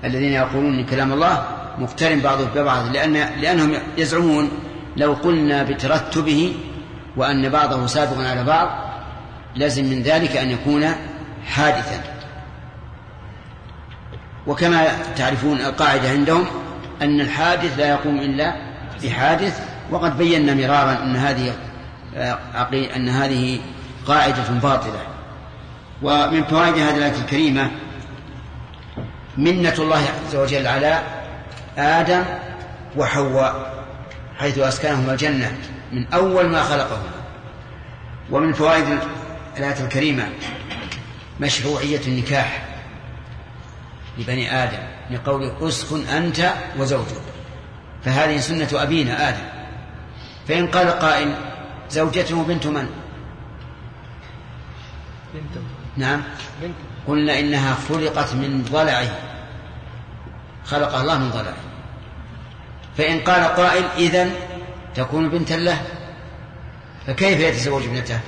الذين يقولون إن كلام الله مقترن بعضه ببعض لأن لأنهم يزعمون لو قلنا بترتبه وأن بعضه سابق على بعض لازم من ذلك أن يكون حادثا. وكما تعرفون القاعدة عندهم أن الحادث لا يقوم إلا بحادث وقد بينا مرارا أن هذه أن هذه قاعدة باطلة. ومن فوائد هذه الآية الكريمة منة الله عز وجل على آدم وحواء حيث أسكنهما الجنة من أول ما خلقهما. ومن فوائد الآية الكريمة مشروعية النكاح لبني آدم لقوله أسكن أنت وزوجك. فهذه سنة أبينا آدم. فإن قال قائل زوجته بنت من؟ بنت. نعم. بنت. قلنا إنها خلقت من ضلعه. خلقها الله من ضلعه. فإن قال قائل إذن تكون بنتا له. فكيف يتزوج ابنته؟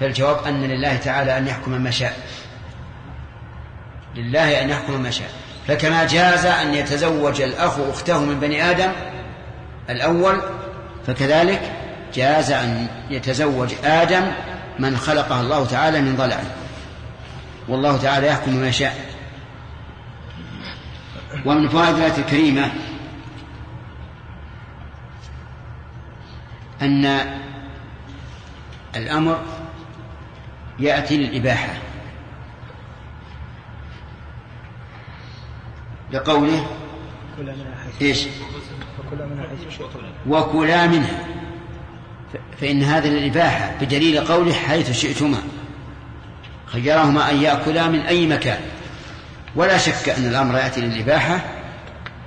فالجواب أن لله تعالى أن يحكم ما شاء. لله أن يحكم ما شاء. فكما جاز أن يتزوج الأخ أخته من بني آدم الأول فكذلك جاز أن يتزوج آدم من خلقه الله تعالى من ضلع والله تعالى يحكم ما شاء. ومن فوائد الآية الكريمة أن الأمر يأتي للإباحة. لقوله كل منها حيث إيش؟ وكلا منها. فإن هذا للإباحة بدليل قوله حيث شئتما. خيرهما أن يأكلا من أي مكان. ولا شك أن الأمر يأتي للإباحة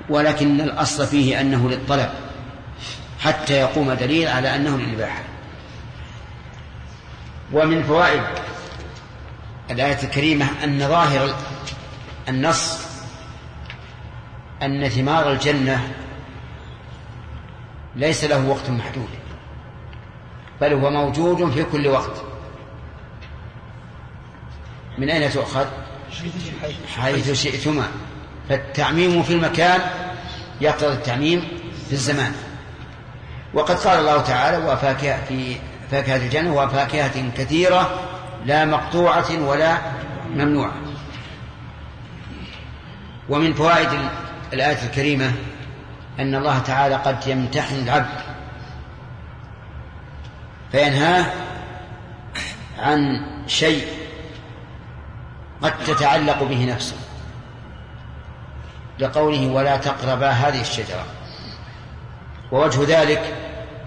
ولكن الأصل فيه أنه للطلب حتى يقوم دليل على أنه للإباحة. ومن فوائد الآية الكريمة أن ظاهر النص أن ثمار الجنة ليس له وقت محدود بل هو موجود في كل وقت. من أين تؤخذ؟ حيث شئتما. فالتعميم في المكان يقتضي التعميم في الزمان. وقد قال الله تعالى وفاكهة في فاكهة الجنة وفاكهة كثيرة لا مقطوعة ولا ممنوعة. ومن فوائد الآية الكريمة أن الله تعالى قد يمتحن العبد فينهاه عن شيء قد تتعلق به نفسه لقوله ولا تقربا هذه الشجرة. ووجه ذلك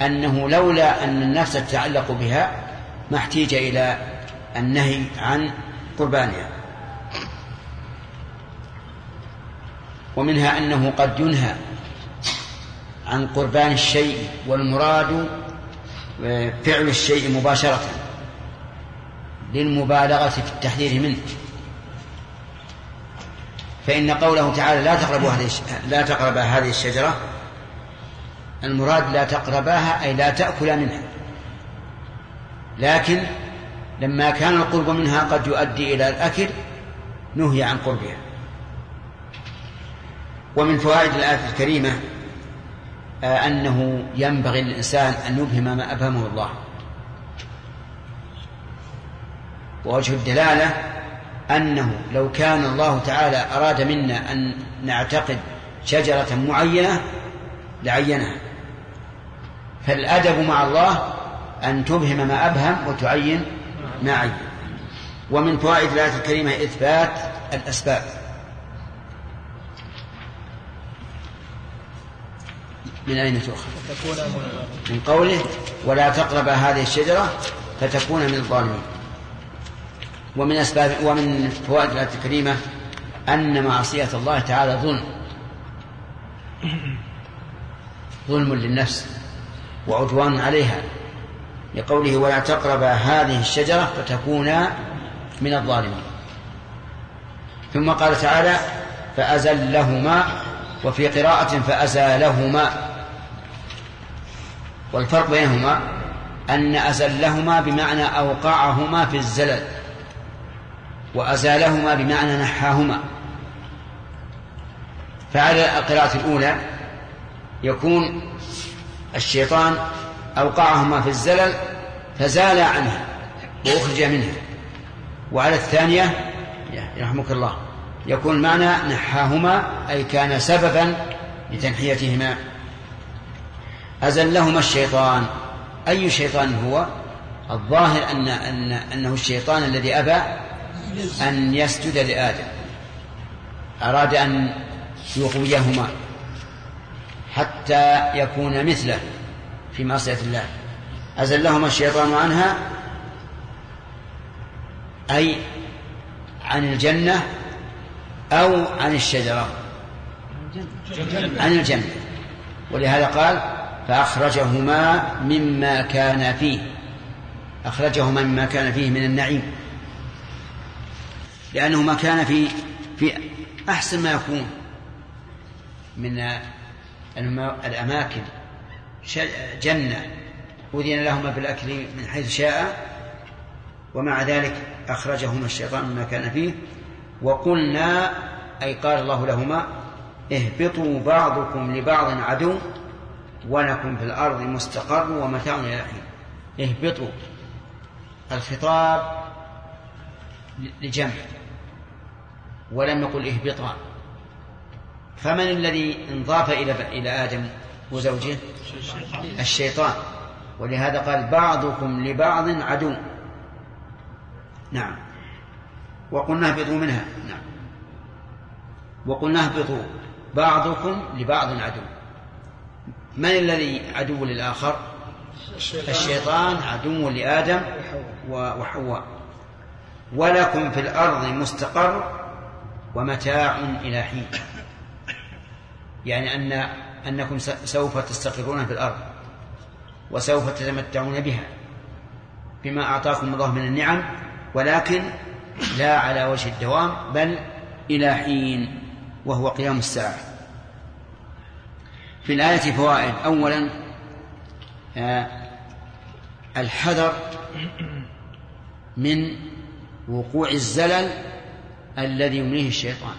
أنه لولا أن النفس تتعلق بها ما احتيج إلى النهي عن قربانها. ومنها أنه قد ينهى عن قربان الشيء والمراد فعل الشيء مباشرة للمبالغة في التحذير منه. فإن قوله تعالى لا تقربوا هذه لا تقربا هذه الشجرة المراد لا تقرباها أي لا تأكلا منها. لكن لما كان القرب منها قد يؤدي إلى الأكل نهي عن قربها. ومن فوائد الآية الكريمة آه، أنه ينبغي للإنسان أن يبهم ما أبهمه الله. ووجه الدلالة أنه لو كان الله تعالى أراد منا أن نعتقد شجرة معينة لعينها. فالأدب مع الله أن تبهم ما أبهم وتعين ما عين. ومن فوائد الآية الكريمة إثبات الأسباب. من أين تؤخذ؟ من من قوله ولا تقرب هذه الشجرة فتكون من الظالمين. ومن أسباب ومن فوائد الآية الكريمة أن معصية الله تعالى ظلم. ظلم للنفس وعدوان عليها. لقوله ولا تقرب هذه الشجرة فتكونا من الظالمين. ثم قال تعالى فأزلهما وفي قراءة فأزالهما. والفرق بينهما أن أزلهما بمعنى أوقعهما في الزلل وأزالهما بمعنى نحاهما. فعلى القراءة الأولى يكون الشيطان أوقعهما في الزلل فزال عنها وأخرج منها. وعلى الثانية يرحمك الله يكون المعنى نحاهما أي كان سببا لتنحيتهما. أزلهما الشيطان. أي شيطان هو؟ الظاهر أن, أن أنه الشيطان الذي أبى أن يسجد لآدم. أراد أن يغويهما حتى يكون مثله في معصية الله. أزلهما الشيطان عنها أي عن الجنة أو عن الشجرة. عن الجنة. ولهذا قال فأخرجهما مما كان فيه. أخرجهما مما كان فيه من النعيم. لأنه ما كان في في أحسن ما يكون من الأماكن. جنة. أذن لهما بالأكل من حيث شاء. ومع ذلك أخرجهما الشيطان مما كان فيه. وقلنا أي قال الله لهما اهبطوا بعضكم لبعض عدو. ولكم في الأرض مستقر ومتاع إلى حين. اهبطوا. الخطاب لجمع. ولم يقل اهبطا. فمن الذي انضاف إلى إلى آدم وزوجه؟ الشيطان. ولهذا قال بعضكم لبعض عدو. نعم. وقلنا اهبطوا منها. نعم. وقلنا اهبطوا. بعضكم لبعض عدو. من الذي عدو للآخر؟ الشيطان. عدو لآدم وحواء. ولكم في الأرض مستقر ومتاع إلى حين. يعني أن أنكم سوف تستقرون في الأرض وسوف تتمتعون بها بما أعطاكم الله من النعم ولكن لا على وجه الدوام بل إلى حين وهو قيام الساعة. في الآية فوائد. أولا آه، الحذر من وقوع الزلل الذي يمنيه الشيطان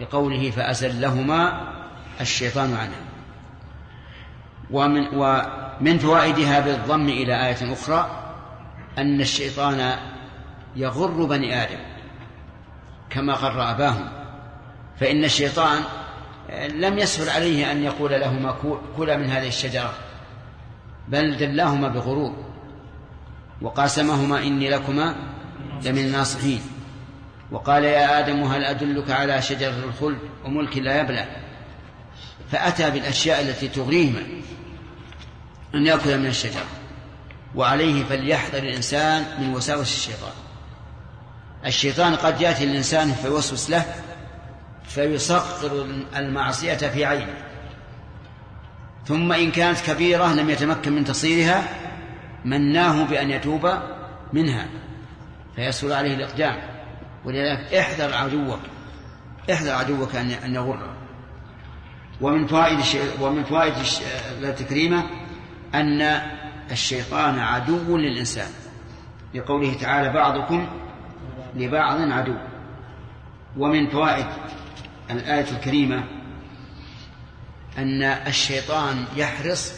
لقوله فأزلهما الشيطان عنه. ومن, ومن فوائدها بالضم إلى آية أخرى أن الشيطان يغر بني آدم كما غر أباهم فإن الشيطان لم يسهل عليه أن يقول لهما كلا من هذه الشجرة بل دلاهما بغرور وقاسمهما إني لكما لمن الناصحين. وقال يا آدم هل أدلك على شجرة الخلد وملك لا يبلى؟ فأتى بالأشياء التي تغريهما أن يأكل من الشجرة وعليه فليحذر الإنسان من وساوس الشيطان. الشيطان قد يأتي الإنسان فيوسوس له فيصغر المعصية في عينه. ثم إن كانت كبيرة لم يتمكن من تصيرها مناه بأن يتوب منها. فيسهل عليه الإقدام. ولذلك احذر عدوك احذر عدوك أن أن يغر ومن فوائد ومن فوائد التكريمة أن الشيطان عدو للإنسان. لقوله تعالى بعضكم لبعض عدو. ومن فوائد الآية الكريمة أن الشيطان يحرص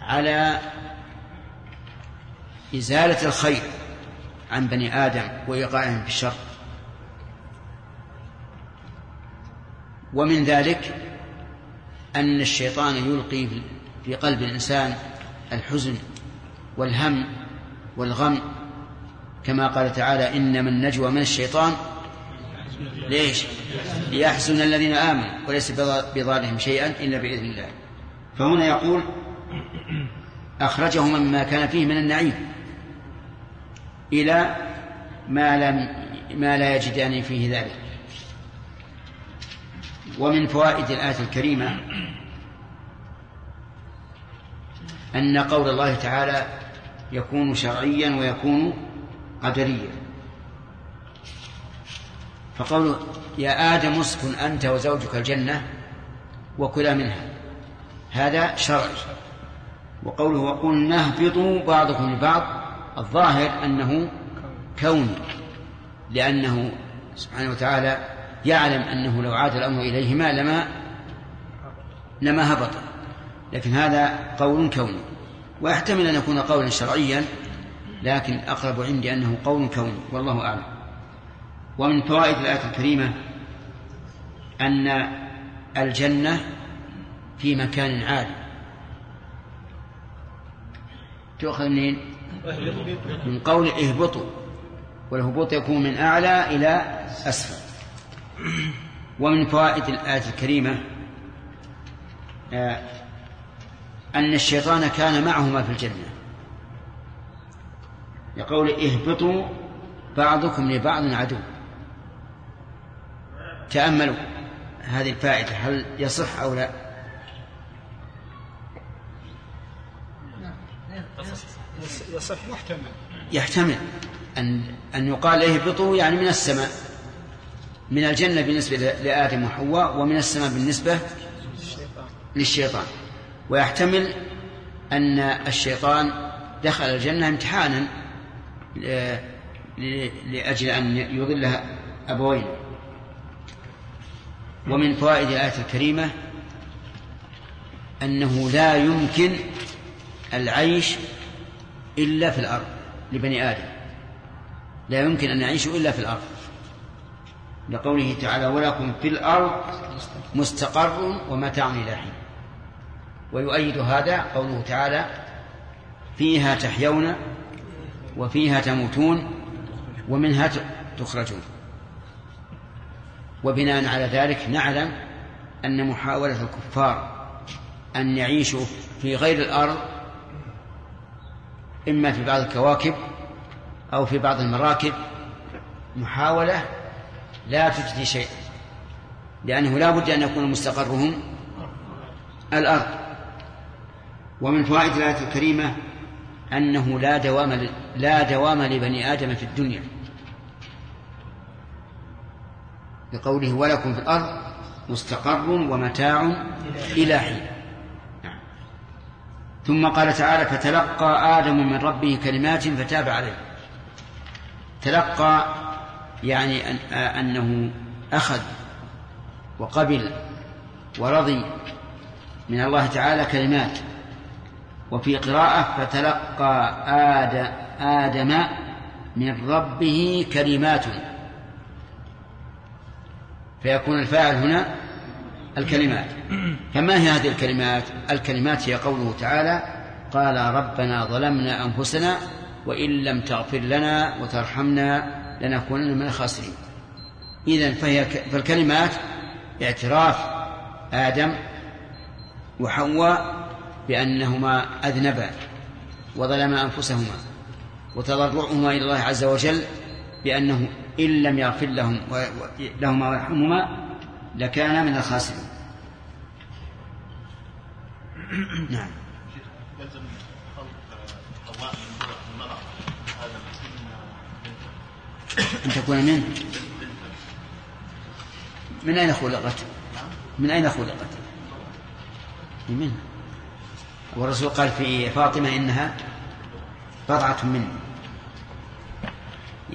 على إزالة الخير عن بني آدم وإيقاعهم في الشر. ومن ذلك أن الشيطان يلقي في قلب الإنسان الحزن والهم والغم كما قال تعالى إنما النجوى من الشيطان ليش؟ ليحزن الذين آمنوا وليس بضارهم شيئا إلا بإذن الله. فهنا يقول أخرجهم مما كان فيه من النعيم إلى ما لم ما لا يجدان فيه ذلك. ومن فوائد الآية الكريمة أن قول الله تعالى يكون شرعيا ويكون قدريا. فقوله يا آدم اسكن أنت وزوجك الجنة وكلا منها. هذا شرعي. وقوله وقلنا اهبطوا بعضكم لبعض الظاهر أنه كوني لأنه سبحانه وتعالى يعلم أنه لو عاد الأمر إليهما لما لما هبط. لكن هذا قول كوني ويحتمل أن يكون قولا شرعيا لكن أقرب عندي أنه قول كوني والله أعلم. ومن فوائد الآية الكريمة أن الجنة في مكان عالي. تؤخذ منين؟ من قول اهبطوا والهبوط يكون من أعلى إلى أسفل. ومن فوائد الآية الكريمة آه، أن الشيطان كان معهما في الجنة. يقول اهبطوا بعضكم لبعض عدو. تأملوا هذه الفائدة هل يصح أو لا؟ يصح محتمل يحتمل. أن أن يقال اهبطوا يعني من السماء من الجنة بالنسبة لآدم وحواء ومن السماء بالنسبة للشيطان. ويحتمل أن الشيطان دخل الجنة امتحانا لأجل أن يضل أبوين. ومن فوائد الآية الكريمة أنه لا يمكن العيش إلا في الأرض لبني آدم. لا يمكن أن يعيشوا إلا في الأرض. لقوله تعالى ولكم في الأرض مستقر ومتاع إلى حين. ويؤيد هذا قوله تعالى فيها تحيون وفيها تموتون ومنها تخرجون. وبناء على ذلك نعلم أن محاولة الكفار أن يعيشوا في غير الأرض إما في بعض الكواكب أو في بعض المراكب محاولة لا تجدي شيئا لأنه لا بد أن يكون مستقرهم الأرض. ومن فوائد الآية الكريمة أنه لا دوام لا دوام لبني آدم في الدنيا. بقوله ولكم في الأرض مستقر ومتاع إلى حين. نعم. ثم قال تعالى فتلقى آدم من ربه كلمات فتاب عليه. تلقى يعني أن أنه أخذ وقبل ورضي من الله تعالى كلمات. وفي قراءة فتلقى آدم من ربه كلمات. فيكون الفاعل هنا الكلمات. فما هي هذه الكلمات؟ الكلمات هي قوله تعالى قال ربنا ظلمنا أنفسنا وإن لم تغفر لنا وترحمنا لنكونن من الخاسرين. إذا فهي فالكلمات اعتراف آدم وحواء بأنهما أذنبا وظلما أنفسهما وتضرعهما إلى الله عز وجل بأنه إن لم يغفر لهم لهما ويرحمهما لكان من الخاسرين. نعم. أن تكون منه من أين خلقت؟ من أين خلقت؟ منه. والرسول قال في فاطمة إنها بضعة منه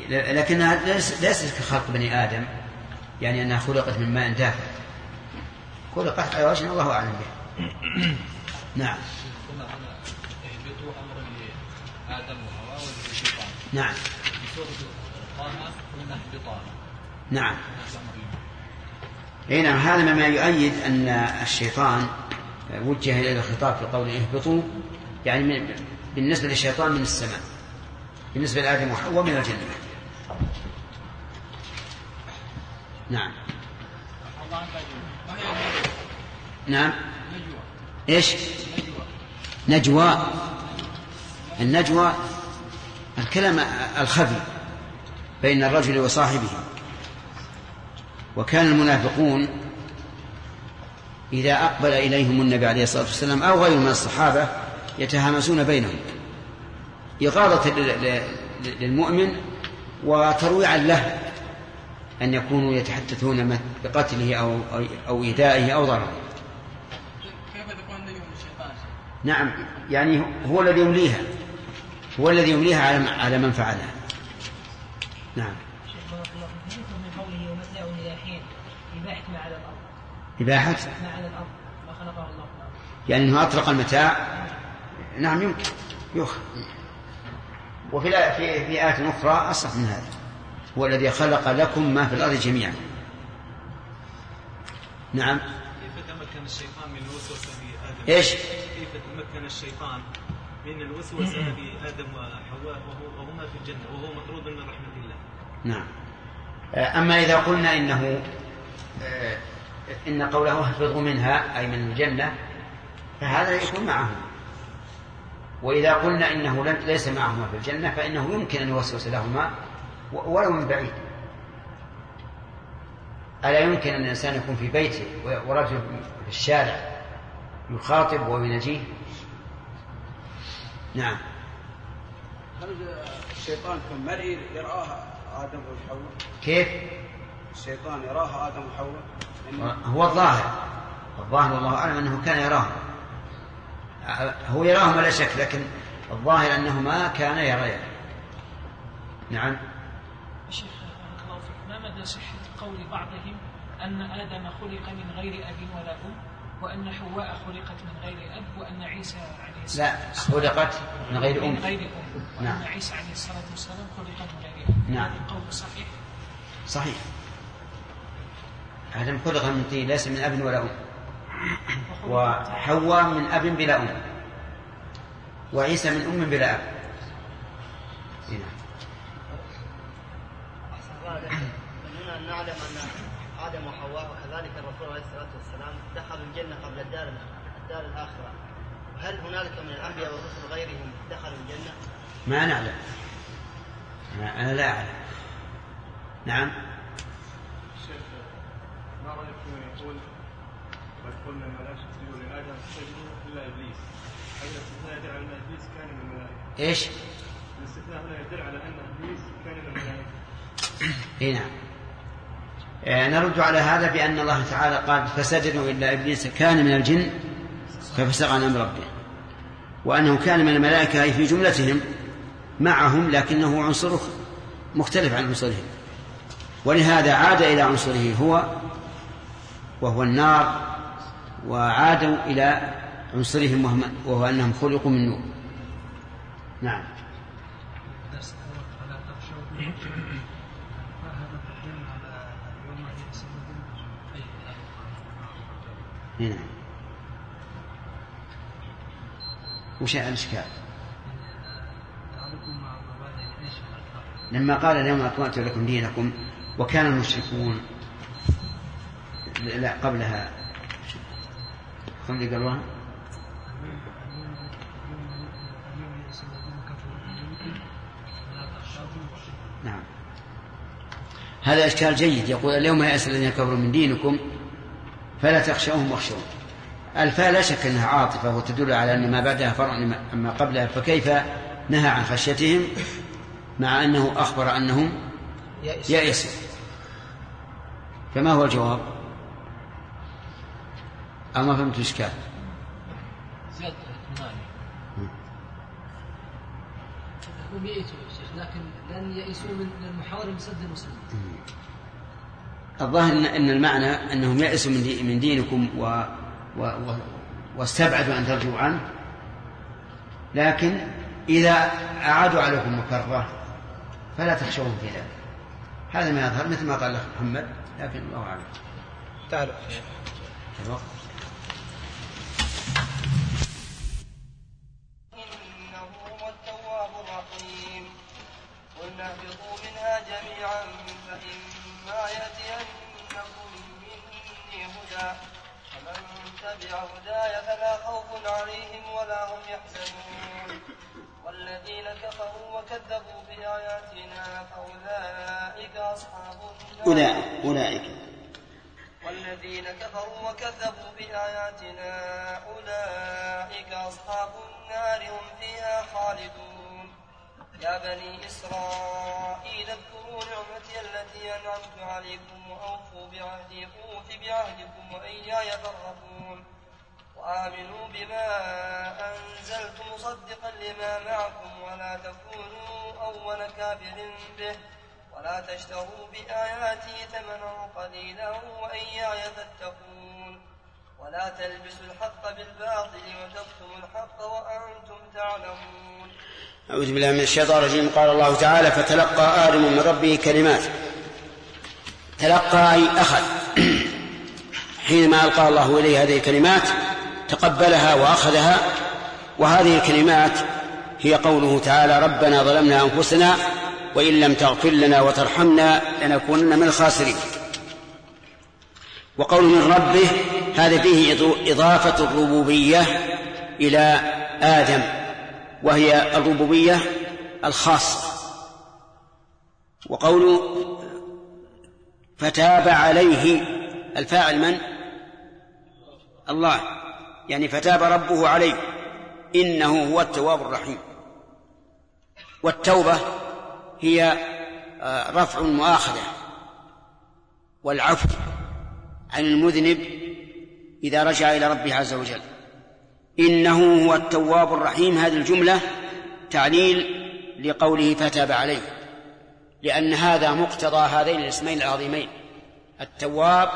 لكنها ليست كخلق بني آدم يعني أنها خلقت من ماء دافئ. خلقت على وجه الله أعلم به نعم. نعم. نعم. اي نعم. هذا مما يؤيد أن الشيطان وجه إلى الخطاب في قوله اهبطوا يعني بالنسبة للشيطان من السماء بالنسبة لآدم وحواء من الجنة. نعم. نعم. إيش؟ نجوى. النجوى الكلام الخفي بين الرجل وصاحبه. وكان المنافقون إذا أقبل إليهم النبي عليه الصلاة والسلام أو غيره من الصحابة يتهامسون بينهم. إغاظة للمؤمن وترويعا له. أن يكونوا يتحدثون بقتله أو أو إيذائه أو ضرره. كيف تكون الشيطان؟ نعم يعني هو الذي يمليها هو الذي يمليها على على من فعلها. نعم. إباحة ما على الأرض ما خلقه الله يعني أنه أطلق المتاع نعم يمكن يخ وفي في في آية أخرى أصح من هذا هو الذي خلق لكم ما في الأرض جميعا نعم كيف تمكن الشيطان من الوسوسة بآدم؟ إيش؟ كيف تمكن الشيطان من الوسوسة بآدم وحواء وهو- وهما في الجنة وهو مطرود من رحمة الله؟ نعم آه، أما إذا قلنا إنه آه، إن قوله اهبطوا منها أي من الجنة فهذا يكون معهم وإذا قلنا إنه ليس معهما في الجنة فإنه يمكن أن يوسوس لهما ولو من بعيد. ألا يمكن أن الإنسان يكون في بيته ورجل في الشارع يخاطب وينجيه؟ نعم. هل الشيطان كان مرئي يرآه آدم وحواء؟ كيف؟ الشيطان يراه آدم وحواء؟ لأن هو الظاهر. الظاهر والله أعلم أنه كان يراهم هو يراهم ولا شك لكن الظاهر أنهما كان يريان نعم. صحة قول بعضهم أن آدم خلق من غير أب ولا أم وأن حواء خلقت من غير أب وأن عيسى عليه السلام لا خلقت من غير من ام غير أم. نعم. وأن عيسى عليه الصلاة والسلام خلق من غير أب. نعم. هذا القول صحيح؟ صحيح. آدم خلق من طين ليس من أب ولا أم. وحواء من أب بلا أم. وعيسى من أم بلا أب. إيه نعم. أحسن الله عليك. إننا نعلم أن آدم وحواء وكذلك الرسول عليه الصلاة والسلام دخلوا الجنة قبل الدار الدار الآخرة. هل هنالك من الأنبياء والرسل غيرهم دخلوا الجنة؟ ما نعلم. ما- أنا لا أعلم. نعم؟ الشيخ ما رأيك فيما يقول قد قلنا الملائكه تسجدوا لآدم سجدوا إلا إبليس؟ هذا الاستثناء يدل على أن إبليس كان من الملائكة؟ إيش؟ الاستثناء هنا يدل على أن إبليس كان من الملائكة. اي نعم. نرد على هذا بأن الله تعالى قال فسجدوا إلا إبليس كان من الجن ففسق عن أمر ربه. وأنه كان من الملائكة أي في جملتهم معهم لكنه عنصره مختلف عن عنصرهم ولهذا عاد إلى عنصره هو وهو النار وعادوا إلى عنصرهم وهو أنهم خلقوا من نور. نعم درس الأول فلا تخشوا فهذا تقديم على يوم يأس أي هنا وش الإشكال؟ لما قال اليوم أكملت لكم دينكم وكان المشركون لا قبلها. كم اللي قالوها؟ نعم. هذا إشكال جيد. يقول اليوم يأس الذين كفروا من دينكم فلا تخشوهم واخشون الفاء لا شك أنها عاطفة وتدل على أن ما بعدها فرع أما قبلها فكيف نهى عن خشيتهم مع أنه أخبر أنهم يأس. يأسوا فما هو الجواب؟ أو ما فهمت الإشكال؟ هم يئسوا يا شيخ لكن لن يئسوا من المحاولة من سد المسلمين. الظاهر ان المعنى أنهم يأسوا من دي- من دينكم و و و واستبعدوا أن ترجعوا عنه. لكن إذا أعادوا عليكم مكرة فلا تخشوهم في ذلك هذا ما يظهر مثل ما قال محمد لكن الله أعلم. تعالوا. الوقت. فلا خوف عليهم ولا هم يحزنون. والذين كفروا وكذبوا بآياتنا فأولئك أصحاب النار. أولئك أولئك. والذين كفروا وكذبوا بآياتنا أولئك أصحاب النار هم فيها خالدون. يا بني إسرائيل اذكروا نعمتي التي أنعمت عليكم وأوفوا بعهدي أوف بعهدكم وإياي فارهبون. وآمنوا بما أنزلت مصدقا لما معكم ولا تكونوا أول كافر به ولا تشتروا بآياتي ثمنا قليلا وإياي فاتقون ولا تلبسوا الحق بالباطل وتكتموا الحق وأنتم تعلمون أعوذ بالله من الشيطان الرجيم. قال الله تعالى فتلقى آدم من ربه كلمات. تلقى أي أخذ. حينما ألقى الله إليه هذه الكلمات تقبلها وأخذها وهذه الكلمات هي قوله تعالى ربنا ظلمنا أنفسنا وإن لم تغفر لنا وترحمنا لنكونن من الخاسرين وقول من ربه هذا فيه إضافة الربوبية إلى آدم وهي الربوبية الخاصة. وقوله فتاب عليه الفاعل من؟ الله. يعني فتاب ربه عليه. إنه هو التواب الرحيم. والتوبة هي آه، رفع المؤاخذة والعفو عن المذنب إذا رجع إلى ربه عز وجل. إنه هو التواب الرحيم. هذه الجملة تعليل لقوله فتاب عليه. لأن هذا مقتضى هذين الاسمين العظيمين التواب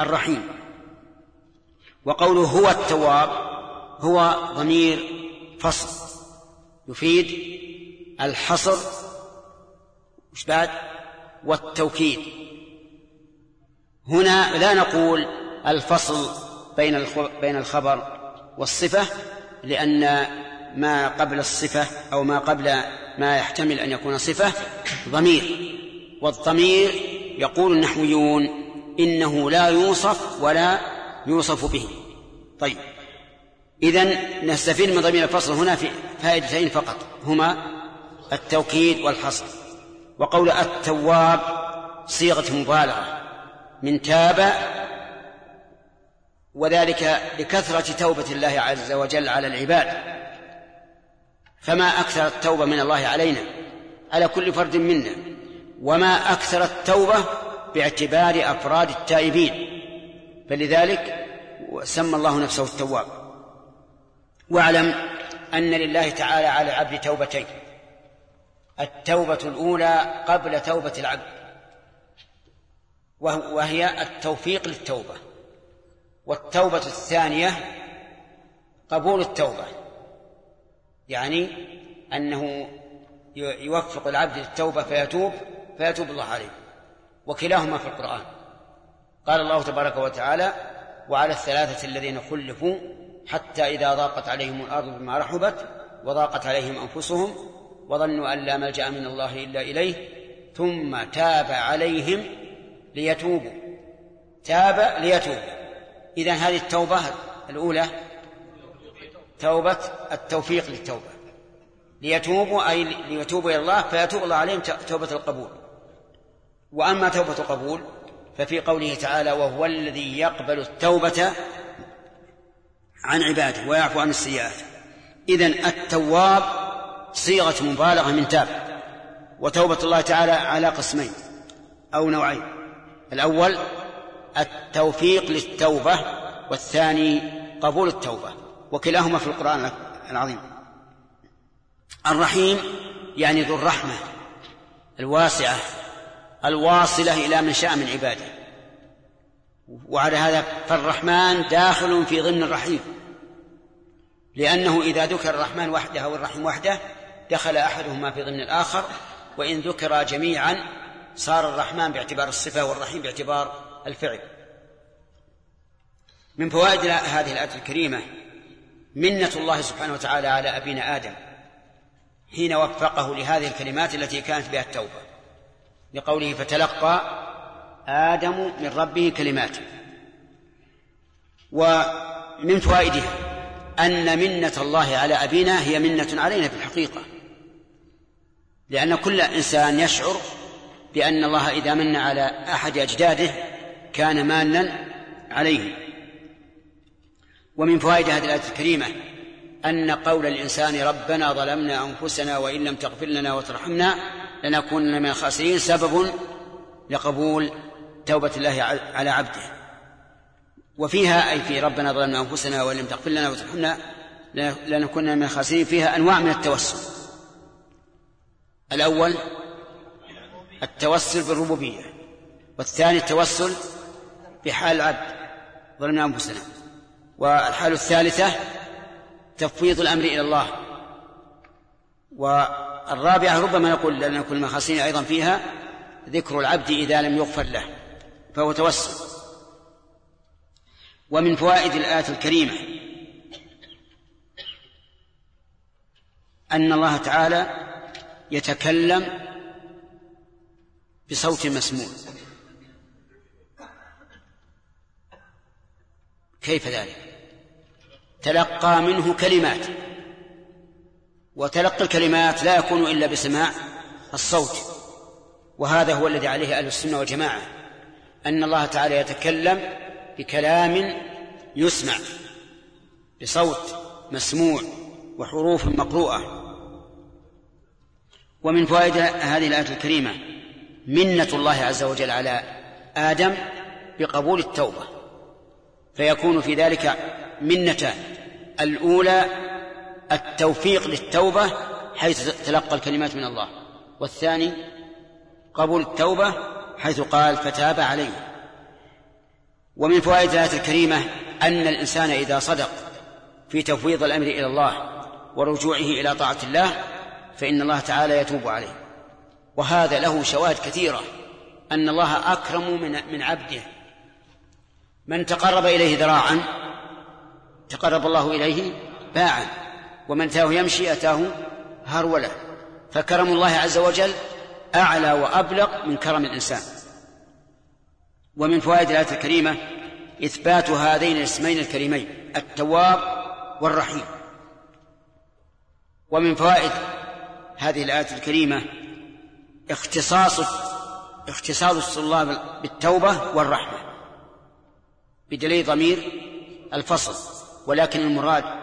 الرحيم. وقوله هو التواب هو ضمير فصل. يفيد الحصر وش بعد؟ والتوكيد. هنا لا نقول الفصل بين بين الخبر والصفة لأن ما قبل الصفة أو ما قبل ما يحتمل أن يكون صفة ضمير. والضمير يقول النحويون إنه لا يوصف ولا يوصف به. طيب. إذن نستفيد من ضمير الفصل هنا في فائدتين فقط. هما التوكيد والحصر. وقول التواب صيغة مبالغة. من تاب وذلك لكثرة توبة الله عز وجل على العباد. فما أكثر التوبة من الله علينا؟ على كل فرد منا. وما أكثر التوبة باعتبار أفراد التائبين. فلذلك سمى الله نفسه التواب. واعلم أن لله تعالى على العبد توبتين. التوبة الأولى قبل توبة العبد. وهي التوفيق للتوبة. والتوبة الثانية قبول التوبة. يعني أنه يوفق العبد للتوبة فيتوب فيتوب الله عليه. وكلاهما في القرآن. قال الله تبارك وتعالى وعلى الثلاثة الذين خلفوا حتى إذا ضاقت عليهم الأرض بما رحبت وضاقت عليهم أنفسهم وظنوا أن لا ملجأ من الله إلا إليه ثم تاب عليهم ليتوبوا. تاب ليتوبوا إذا هذه التوبة الأولى توبة التوفيق للتوبة. ليتوبوا أي ليتوبوا إلى الله فيتوب الله عليهم توبة القبول. وأما توبة القبول ففي قوله تعالى وهو الذي يقبل التوبة عن عباده ويعفو عن السيئات. إذن التواب صيغة مبالغة من تاب وتوبة الله تعالى على قسمين أو نوعين. الأول التوفيق للتوبة والثاني قبول التوبة وكلاهما في القرآن العظيم. الرحيم يعني ذو الرحمة الواسعة الواصلة إلى من شاء من عباده. وعلى هذا فالرحمن داخل في ضمن الرحيم. لأنه إذا ذكر الرحمن وحده أو الرحيم وحده دخل أحدهما في ضمن الآخر وإن ذكر جميعا صار الرحمن باعتبار الصفة والرحيم باعتبار الفعل. من فوائد هذه الآية الكريمة منة الله سبحانه وتعالى على أبينا آدم حين وفقه لهذه الكلمات التي كانت بها التوبة. لقوله فتلقى آدم من ربه كلمات. ومن فوائدها أن منة الله على أبينا هي منة علينا في الحقيقة. لأن كل إنسان يشعر بأن الله إذا من على أحد أجداده كان مانا عليه. ومن فوائد هذه الآية الكريمة أن قول الإنسان ربنا ظلمنا أنفسنا وإن لم تغفر لنا وترحمنا لنكونن من الخاسرين سبب لقبول توبة الله على عبده. وفيها أي في ربنا ظلمنا أنفسنا وإن لم تغفر لنا وترحمنا لنكونن من الخاسرين. فيها أنواع من التوسل. الأول التوسل بالربوبية. والثاني التوسل بحال العبد. ظلمنا أنفسنا. والحالة الثالثة تفويض الأمر إلى الله. والرابعة ربما نقول لأن كل المخاصين أيضا فيها ذكر العبد إذا لم يغفر له فهو توسل. ومن فوائد الآية الكريمة أن الله تعالى يتكلم بصوت مسموع. كيف ذلك؟ تلقى منه كلمات. وتلقي الكلمات لا يكون إلا بسماع الصوت وهذا هو الذي عليه أهل السنة والجماعة أن الله تعالى يتكلم بكلام يسمع بصوت مسموع وحروف مقروءة. ومن فوائد هذه الآية الكريمة منة الله عز وجل على آدم بقبول التوبة فيكون في ذلك منتان الأولى التوفيق للتوبة حيث تلقى الكلمات من الله. والثاني قبول التوبة حيث قال فتاب عليه. ومن فوائد الآية الكريمة أن الإنسان إذا صدق في تفويض الأمر إلى الله ورجوعه إلى طاعة الله فإن الله تعالى يتوب عليه. وهذا له شواهد كثيرة أن الله أكرم من من عبده. من تقرب إليه ذراعا تقرب الله إليه باعا. ومن أتاه يمشي أتاه هرولة فكرم الله عز وجل أعلى وأبلغ من كرم الإنسان. ومن فوائد الآية الكريمة إثبات هذين الاسمين الكريمين التواب والرحيم. ومن فوائد هذه الآية الكريمة اختصاص اختصاص الطلاب بالتوبة والرحمة. بدليل ضمير الفصل ولكن المراد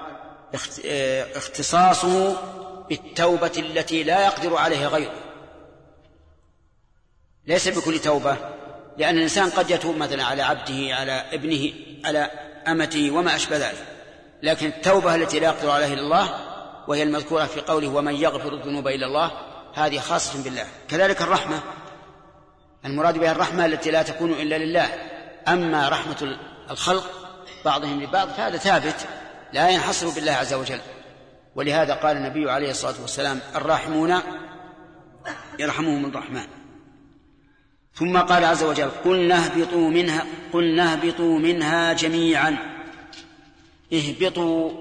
اختصاصه بالتوبة التي لا يقدر عليها غيره. ليس بكل توبة لأن الإنسان قد يتوب مثلا على عبده على ابنه على أمته وما أشبه ذلك. لكن التوبة التي لا يقدر عليها إلا الله وهي المذكورة في قوله ومن يغفر الذنوب إلا الله هذه خاصة بالله. كذلك الرحمة. المراد بها الرحمة التي لا تكون إلا لله. أما رحمة الخلق بعضهم لبعض فهذا ثابت. لا ينحصر بالله عز وجل. ولهذا قال النبي عليه الصلاة والسلام الراحمون يرحمهم الرحمن. ثم قال عز وجل قلنا اهبطوا منها قلنا اهبطوا منها جميعا. اهبطوا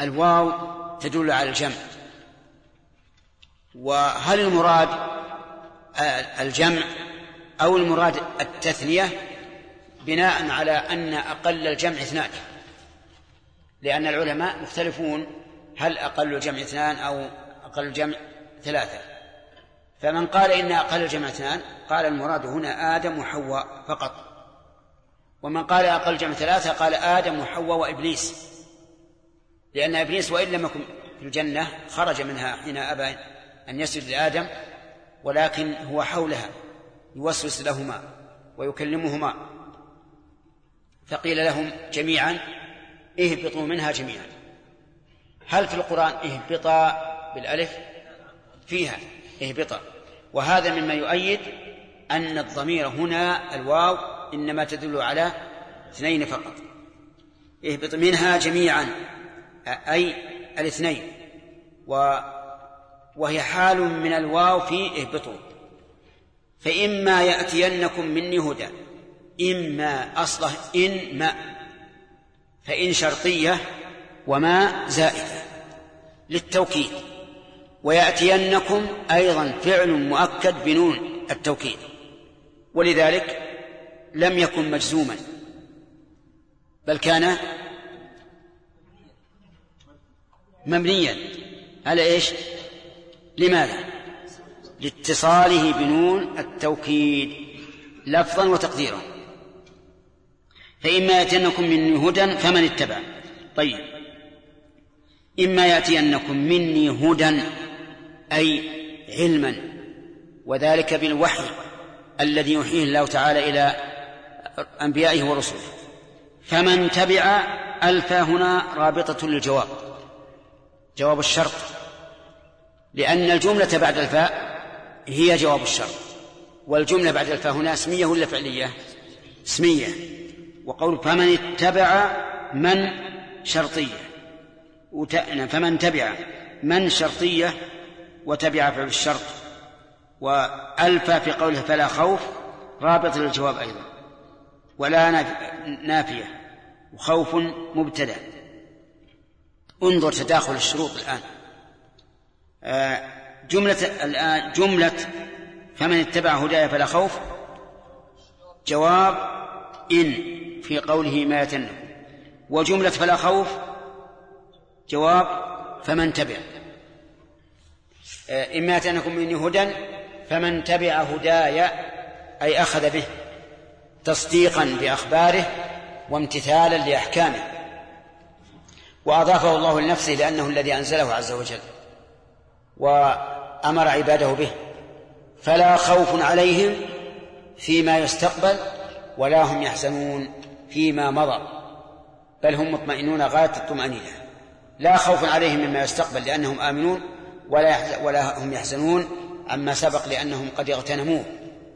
الواو تدل على الجمع. وهل المراد الجمع أو المراد التثنية؟ بناء على أن أقل الجمع اثنان. لأن العلماء مختلفون هل أقل الجمع اثنان أو أقل الجمع ثلاثة. فمن قال إن أقل الجمع اثنان قال المراد هنا آدم وحواء فقط. ومن قال أقل الجمع ثلاثة قال آدم وحواء وإبليس. لأن إبليس وإن لم يكن في الجنة خرج منها حين أبى أن يسجد لآدم ولكن هو حولها يوسوس لهما ويكلمهما. فقيل لهم جميعا اهبطوا منها جميعا. هل في القرآن اهبطا بالألف؟ فيها اهبطا. وهذا مما يؤيد أن الضمير هنا الواو إنما تدل على اثنين فقط. اهبط منها جميعا أي الاثنين. و وهي حال من الواو في اهبطوا. فإما يأتينكم مني هدى إما أصله إن ما. فإن شرطية وما زائدة للتوكيد ويأتينكم أيضا فعل مؤكد بنون التوكيد ولذلك لم يكن مجزوما بل كان مبنيا. على إيش؟ لماذا؟ لاتصاله بنون التوكيد لفظا وتقديرا. فإما يأتينكم مني هدى فمن اتبع. طيب. إما يأتينكم مني هدى أي علما وذلك بالوحي الذي يوحيه الله تعالى إلى أنبيائه ورسله. فمن تبع ألفى هنا رابطة للجواب. جواب الشرط. لأن الجملة بعد الفاء هي جواب الشرط. والجملة بعد الفاء هنا اسمية ولا فعلية؟ اسمية. وقول فمن اتبع من شرطية. فمن تبع من شرطية وتبع فعل الشرط. وألفى في قوله فلا خوف رابط للجواب أيضا. ولا نافية. وخوف مبتدأ. انظر تداخل الشروط الآن. آه، جملة الآن جملة فمن اتبع هداي فلا خوف. جواب إن. في قوله ما يتنه وجملة فلا خوف جواب فمن تبع. آه، إما يأتينكم مني هدى فمن تبع هداي أي أخذ به تصديقا بأخباره وامتثالا لأحكامه. وأضافه الله لنفسه لأنه الذي أنزله عز وجل وأمر عباده به. فلا خوف عليهم فيما يستقبل ولا هم يحزنون. فيما مضى بل هم مطمئنون غاية الطمأنينة. لا خوف عليهم مما يستقبل لأنهم آمنون ولا ولا هم يحزنون عما سبق لأنهم قد اغتنموه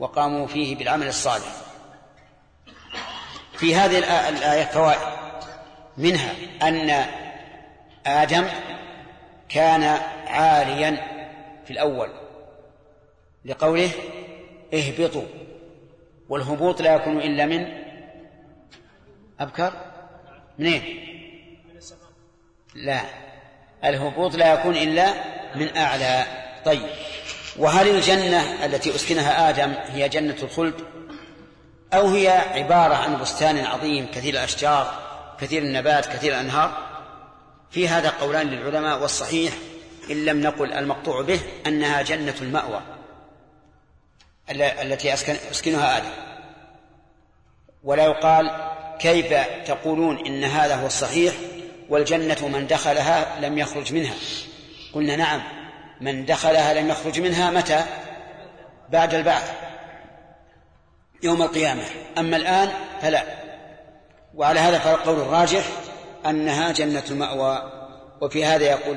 وقاموا فيه بالعمل الصالح. في هذه الآية فوائد. منها أن آدم كان عاليا في الأول. لقوله اهبطوا والهبوط لا يكون إلا من أبكر؟ منين؟ لا. الهبوط لا يكون إلا من أعلى. طيب. وهل الجنة التي أسكنها آدم هي جنة الخلد؟ أو هي عبارة عن بستان عظيم كثير الأشجار كثير النبات كثير الأنهار؟ في هذا قولان للعلماء والصحيح إن لم نقل المقطوع به أنها جنة المأوى التي أسكنها آدم. ولا يقال كيف تقولون إن هذا هو الصحيح والجنة من دخلها لم يخرج منها؟ قلنا نعم من دخلها لم يخرج منها متى؟ بعد البعث يوم القيامة. أما الآن فلا. وعلى هذا فالقول الراجح أنها جنة المأوى. وفي هذا يقول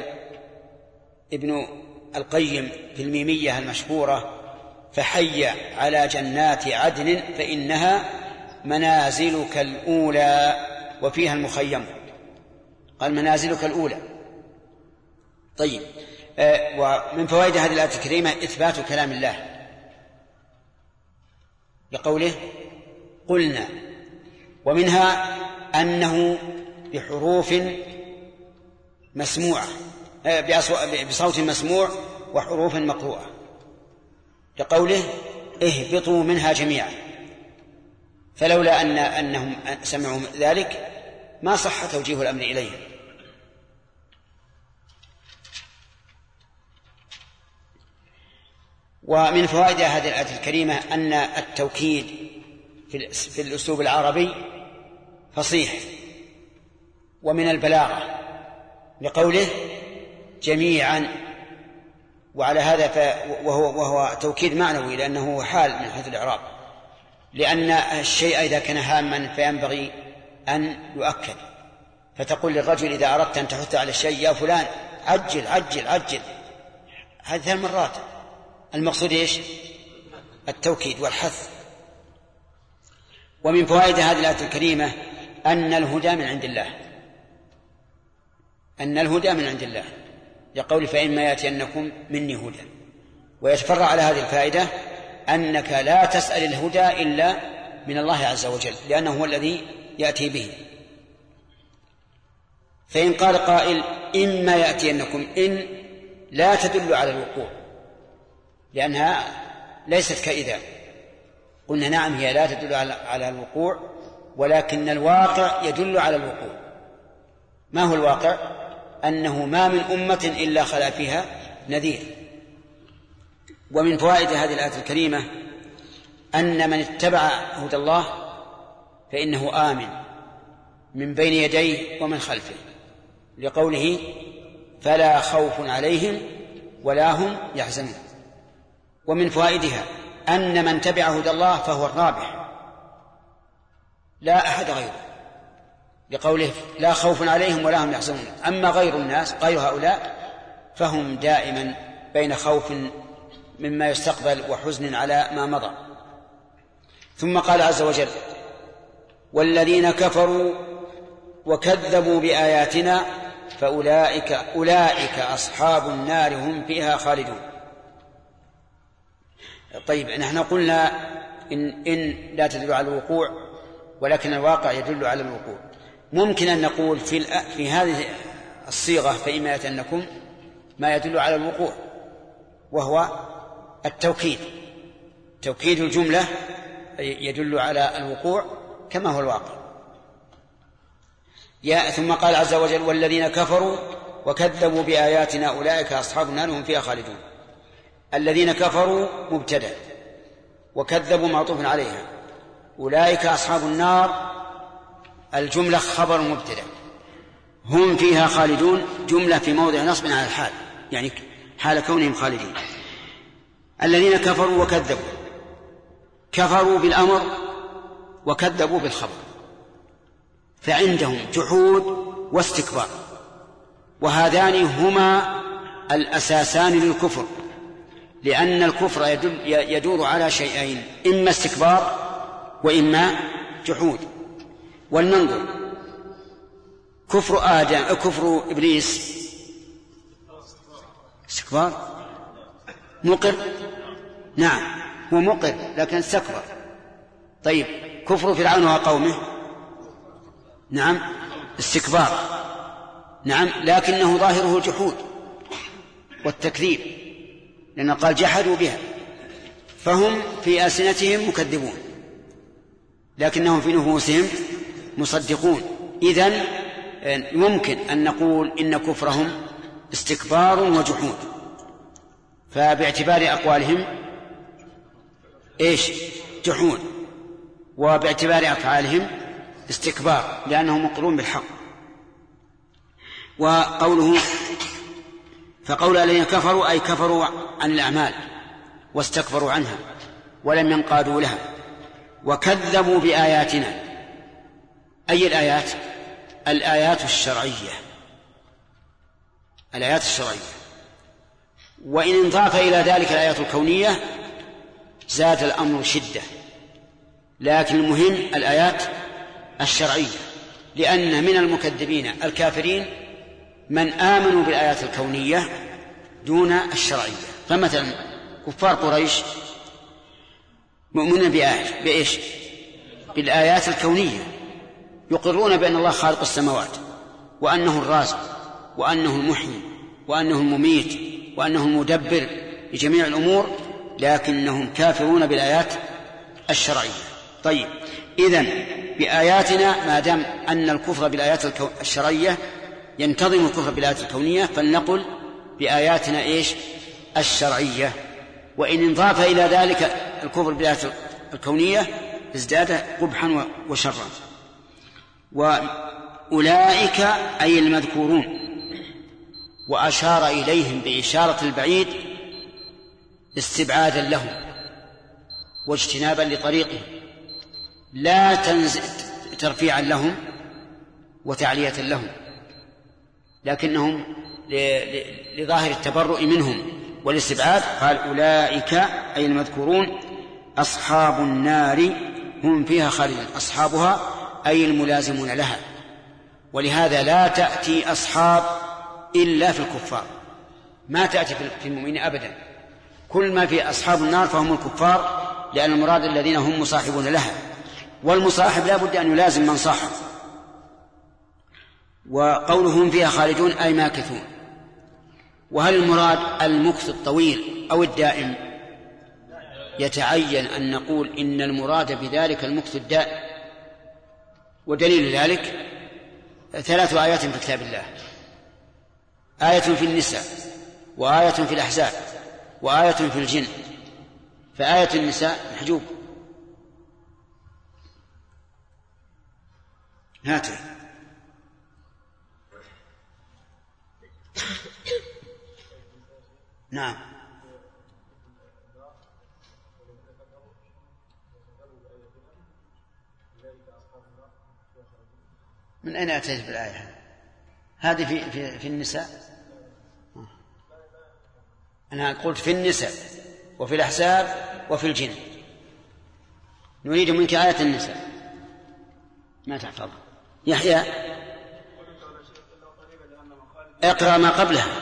ابن القيم في الميمية المشهورة فحي على جنات عدن فإنها منازلك الأولى وفيها المخيم. قال منازلك الأولى. طيب آه ومن فوائد هذه الآية الكريمة إثبات كلام الله. بقوله قلنا ومنها أنه بحروف مسموعة آه، بصوت مسموع وحروف مقروءة. لقوله اهبطوا منها جميعا. فلولا أن أنهم سمعوا ذلك ما صح توجيه الأمر إليهم. ومن فوائد هذه الآية الكريمة أن التوكيد في الأسلوب العربي فصيح ومن البلاغة لقوله جميعا وعلى هذا ف وهو وهو توكيد معنوي لأنه حال من حيث الإعراب. لأن الشيء إذا كان هاما فينبغي أن يؤكد. فتقول للرجل إذا أردت أن تحث على الشيء يا فلان عجل عجل عجل. هذه ثلاث مرات المقصود إيش؟ التوكيد والحث. ومن فوائد هذه الآية الكريمة أن الهدى من عند الله. أن الهدى من عند الله. لقول فإما يأتينكم مني هدى. ويتفرع على هذه الفائدة أنك لا تسأل الهدى إلا من الله عز وجل لأنه هو الذي يأتي به. فإن قال قائل إما يأتينكم إن لا تدل على الوقوع لأنها ليست كإذا. قلنا نعم هي لا تدل على الوقوع ولكن الواقع يدل على الوقوع. ما هو الواقع؟ أنه ما من أمة إلا خلا فيها نذير. ومن فوائد هذه الآية الكريمة أن من اتبع هدى الله فإنه آمن من بين يديه ومن خلفه لقوله فلا خوف عليهم ولا هم يحزنون ومن فوائدها أن من تبع هدى الله فهو الرابح لا أحد غيره لقوله لا خوف عليهم ولا هم يحزنون أما غير الناس غير هؤلاء فهم دائما بين خوف مما يستقبل وحزن على ما مضى. ثم قال عز وجل والذين كفروا وكذبوا بآياتنا فأولئك أولئك أصحاب النار هم فيها خالدون. طيب نحن قلنا إن إن لا تدل على الوقوع ولكن الواقع يدل على الوقوع. ممكن أن نقول في في هذه الصيغة فإما يأتينكم ما يدل على الوقوع وهو التوكيد. توكيد الجملة يدل على الوقوع كما هو الواقع. يا ثم قال عز وجل والذين كفروا وكذبوا بآياتنا أولئك أصحاب النار هم فيها خالدون. الذين كفروا مبتدأ وكذبوا معطوف عليها. أولئك أصحاب النار الجملة خبر مبتدأ. هم فيها خالدون جملة في موضع نصب على الحال يعني حال كونهم خالدين. الذين كفروا وكذبوا. كفروا بالأمر وكذبوا بالخبر. فعندهم جحود واستكبار. وهذان هما الأساسان للكفر. لأن الكفر يدل يدور على شيئين. إما استكبار وإما جحود. ولننظر. كفر آدم كفر إبليس. استكبار. مقر؟ نعم هو مقر لكن استكبر. طيب كفر فرعون وقومه؟ نعم استكبار. نعم لكنه ظاهره الجحود والتكذيب لأنه قال جحدوا بها. فهم في ألسنتهم مكذبون لكنهم في نفوسهم مصدقون. إذن يمكن أن نقول إن كفرهم استكبار وجحود. فباعتبار أقوالهم إيش؟ جحود. وباعتبار أفعالهم استكبار لأنهم مقرون بالحق. وقوله فقول الذين كفروا أي كفروا عن الأعمال واستكبروا عنها ولم ينقادوا لها وكذبوا بآياتنا. أي الآيات؟ الآيات الشرعية. الآيات الشرعية. وإن انضاف إلى ذلك الآيات الكونية زاد الأمر شدة لكن المهم الآيات الشرعية لأن من المكذبين الكافرين من آمنوا بالآيات الكونية دون الشرعية فمثلا كفار قريش مؤمنون بآية بإيش؟ بالآيات الكونية يقرون بأن الله خالق السماوات وأنه الرازق وأنه المحيي وأنه المميت وأنه المدبر لجميع الأمور لكنهم كافرون بالآيات الشرعية. طيب إذن بآياتنا ما دام أن الكفر بالآيات الشرعية ينتظم الكفر بالآيات الكونية فلنقل بآياتنا إيش؟ الشرعية. وإن انضاف إلى ذلك الكفر بالآيات الكونية ازداد قبحا وشرا. وأولئك أي المذكورون. وأشار إليهم بإشارة البعيد استبعادا لهم واجتنابا لطريقهم لا تنزل ترفيعا لهم وتعلية لهم لكنهم لظاهر التبرؤ منهم والاستبعاد قال أولئك أي المذكورون أصحاب النار هم فيها خالدون أصحابها أي الملازمون لها ولهذا لا تأتي أصحاب إلا في الكفار. ما تأتي في المؤمنين أبدا. كل ما في أصحاب النار فهم الكفار لأن المراد الذين هم مصاحبون لها. والمصاحب لا بد أن يلازم من صاحب. وقولهم فيها خالدون أي ماكثون وهل المراد المكث الطويل أو الدائم؟ يتعين أن نقول إن المراد بذلك المكث الدائم. ودليل ذلك ثلاث آيات في كتاب الله. آية في النساء وآية في الأحزاب وآية في الجن. فآية النساء محجوب. هاته نعم. من أين أتيت بالآية هذه في, في, في النساء؟ أنا قلت في النساء وفي الأحزاب وفي الجن. نريد منك آية النساء ما تحفظ. يحيى. اقرأ ما قبلها.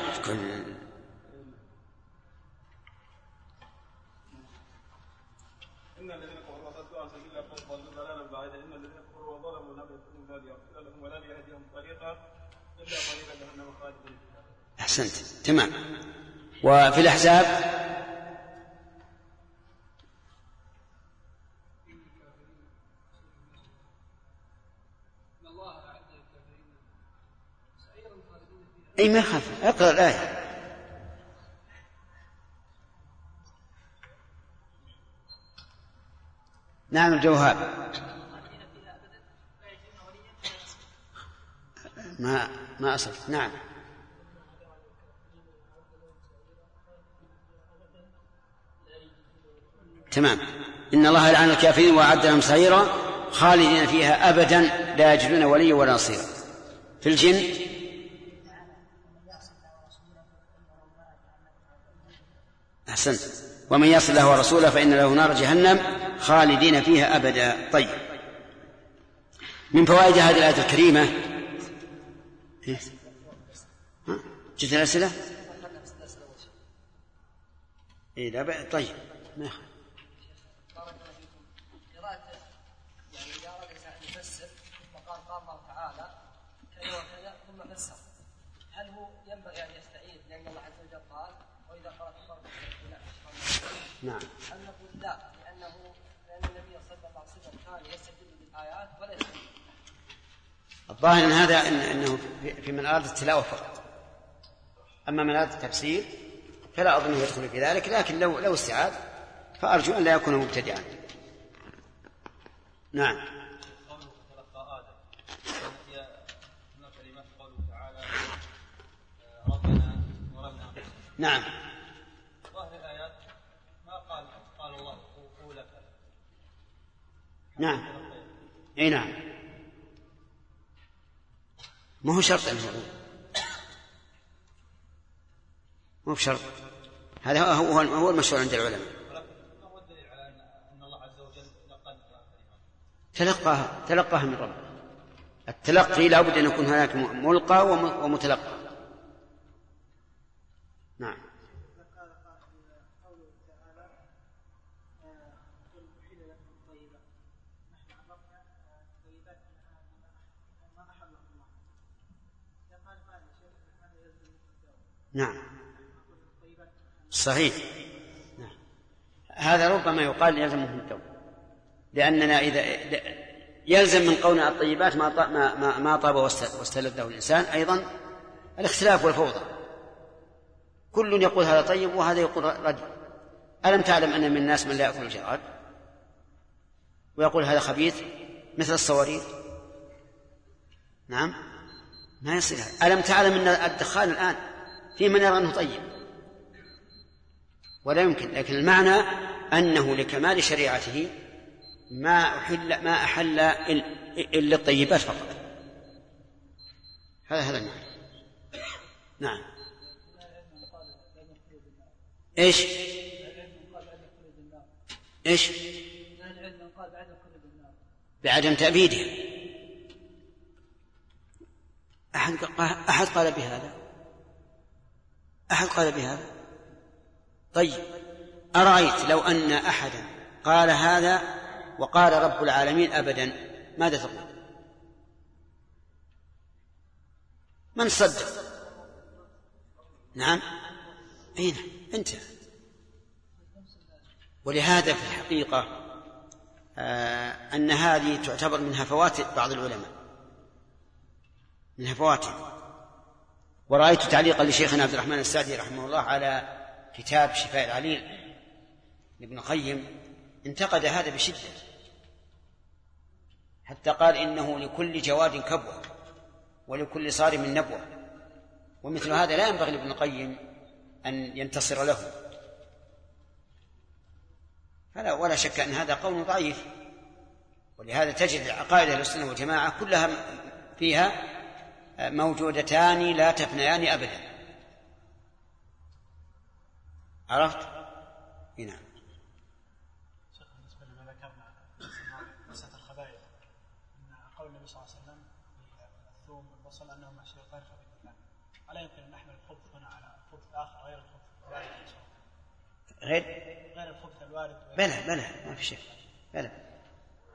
أحسنت. تمام. وفي الأحزاب أي ما يخاف. اقرأ الآية. نعم الجوهاب ما ما أصلت. نعم. تمام. إن الله لعن الكافرين وأعد لهم سعيرا خالدين فيها أبدا لا يجدون وليا ولا نصيرا. في الجن؟ أحسنت ومن يصل الله ورسوله فإن له نار جهنم خالدين فيها أبدا. طيب. من فوائد هذه الآية الكريمة؟ جت الأسئلة؟ إيه لا. طيب. ما يخالف قراءة يعني إذا أراد الإنسان أن يفسر وقال قال الله تعالى كذا وكذا ثم فسر هل هو ينبغي أن يستعيد لأن الله عز وجل قال وإذا قرأت القرآن نعم. هل نقول لا لأنه لأن النبي صلى الله عليه وسلم كان يستدل بالآيات ولا يستدل الظاهر إن هذا إن إنه في- من أراد التلاوة فقط. أما من أراد التفسير فلا اظنه يدخل في ذلك لكن لو لو استعاد فأرجو أن لا يكون مبتدعا. نعم. قوله تلقى آدم هي هناك كلمات قوله تعالى آه، ربنا ظلمنا أنفسنا نعم ظاهر الآيات ما قال قال الله قولك نعم. إي نعم. ما هو شرط انه يقول مو بشرط. هذا هو هو هو المشهور عند العلماء. ما هو تلقاها تلقاها من ربه التلقي لا بد أن يكون هناك ملقى وم- ومتلقى نعم قال قائل قوله تعالى آه، قل أحل لكم الطيبات نحن عرفنا آه، الطيبات أنها ما أحله الله إذا قال قائل يا شيخ هذا يلزم الدواء نعم. صحيح. نعم. هذا ربما يقال يلزمه التوبة لأننا إذا يلزم من قولنا الطيبات ما ما ما, ما طاب واست- واستلذه الإنسان. أيضا الاختلاف والفوضى. كل يقول هذا طيب وهذا يقول ردي ألم تعلم أن من الناس من لا يأكل الجراد؟ ويقول هذا خبيث مثل الصواريخ. نعم. ما يصير هذا. ألم تعلم أن الدخان الآن في من يرى أنه طيب. ولا يمكن. لكن المعنى أنه لكمال شريعته ما أحل ما أحل إل- إلا الطيبات فقط. هذا هذا المعنى. نعم. إيش؟ إيش؟ بعدم تأبيدها أحد أحد قال بهذا؟ أحد قال بهذا؟ طيب أرأيت لو أن أحدا قال هذا وقال رب العالمين أبدا ماذا تقول؟ من صدق؟ نعم. أين أنت. ولهذا في الحقيقة آه أن هذه تعتبر من هفوات بعض العلماء. من هفواتهم. ورأيت تعليقا لشيخنا عبد الرحمن السعدي رحمه الله على كتاب شفاء العليل لابن القيم انتقد هذا بشدة. حتى قال إنه لكل جواد كبوة ولكل صارم نبوة. ومثل هذا لا ينبغي لابن القيم أن ينتصر له. فلا ولا شك أن هذا قول ضعيف. ولهذا تجد عقائد أهل السنة والجماعة كلها فيها موجودتان لا تفنيان أبدا. عرفت؟ نعم. شيخ بالنسبة لما ذكرنا مساله الخبائث إن قول النبي صلى الله عليه وسلم الثوم والبصل انهما شيطان خبيثان ألا يمكن أن نحمل الخبث هنا على الخبث الآخر غير الخبث الوارد؟ غير؟ غير الخبث الوارد. بلى بلى ما في شيء بلى.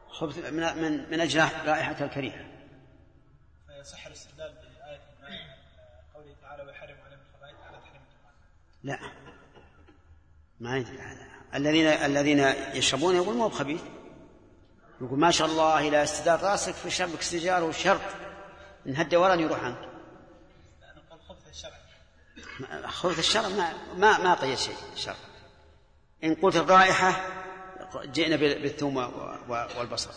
خبث من من من أجل رائحة الكريهة. فيصح الاستدلال بآية قوله تعالى ويحرم عليهم الخبائث على تحريم لا. ما يدري هذا. الذين الذين يشربون يقول مو بخبيث. يقول ما شاء الله إلى استدار راسك في شربك سيجاره وشرط إن هالدوران يروح عنك الخبث الشرعي خبث الشرع. ما ما ما قيد شيء الشرع إن قلت الرائحة جئنا بالثوم والبصل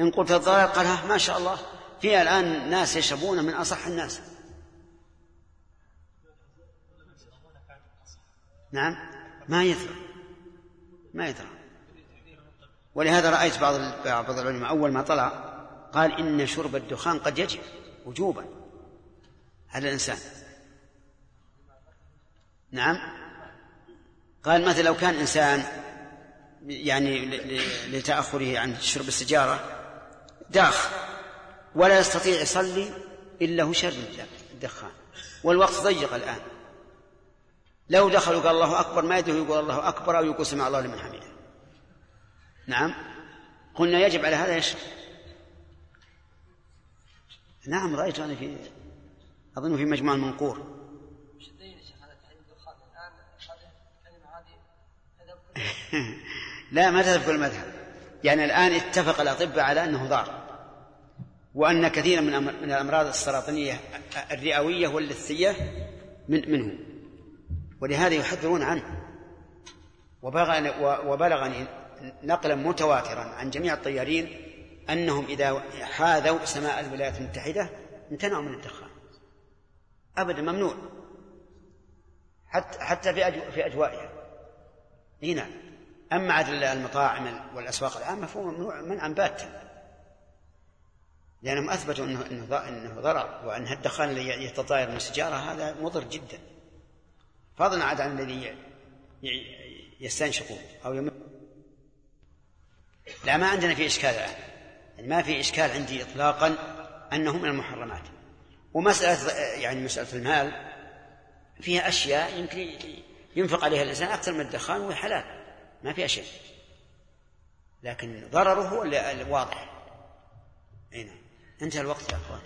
إن قلت الضرر قال ما شاء الله. في الآن ناس يشربون من أصح الناس. نعم. ما يدرى. ما يدرى. ولهذا رأيت بعض بعض العلماء أول ما طلع قال إن شرب الدخان قد يجب وجوبا على الإنسان. نعم. قال مثلا لو كان إنسان يعني لتأخره عن شرب السجارة داخ ولا يستطيع يصلي إلا هو شرب الدخان. والوقت ضيق الآن. لو دخل وقال الله أكبر ما يدري يقول الله أكبر أو يقول سمع الله لمن حمده. نعم؟ قلنا يجب على هذا يشرب نعم رأيت أنا في أظن في مجموع المنقور لا ما تذهب كل مذهب يعني الآن اتفق الأطباء على أنه ضار. وأن كثيرا من من الأمراض السرطانية الرئوية واللثية من منه. ولهذا يحذرون عنه. وبلغني نقلا متواترا عن جميع الطيارين أنهم إذا حاذوا سماء الولايات المتحدة امتنعوا من الدخان. أبدا ممنوع. حتى حتى في أجو في أجوائها. نعم أما عاد المطاعم والأسواق العامة فهو ممنوع منعا باتا. لأنهم أثبتوا أنه أنه أنه ضرر وأن الدخان الذي يتطاير من السيجارة هذا مضر جدا. فضلا عاد عن الذي يستنشقه أو يم... لا ما عندنا في إشكال الآن. يعني ما في إشكال عندي إطلاقا أنه من المحرمات. ومسألة يعني مسألة المال فيها أشياء يمكن ينفق عليها الإنسان أكثر من الدخان وهي حلال. ما فيها شيء لكن ضرره هو الواضح. أي نعم. انتهى الوقت يا أخوان.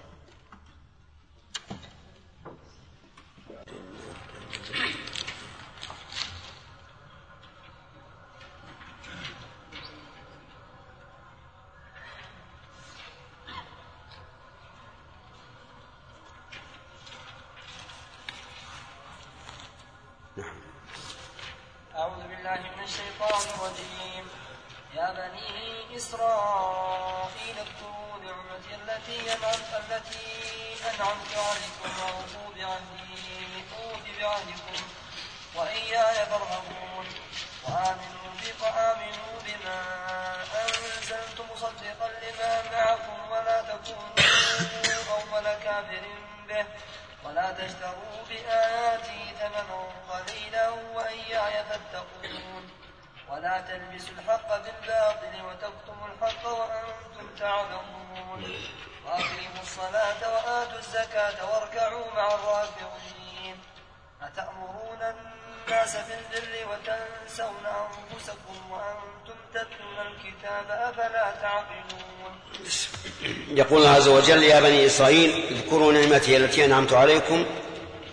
يقول الله عز وجل يا بني إسرائيل اذكروا نعمتي التي أنعمت عليكم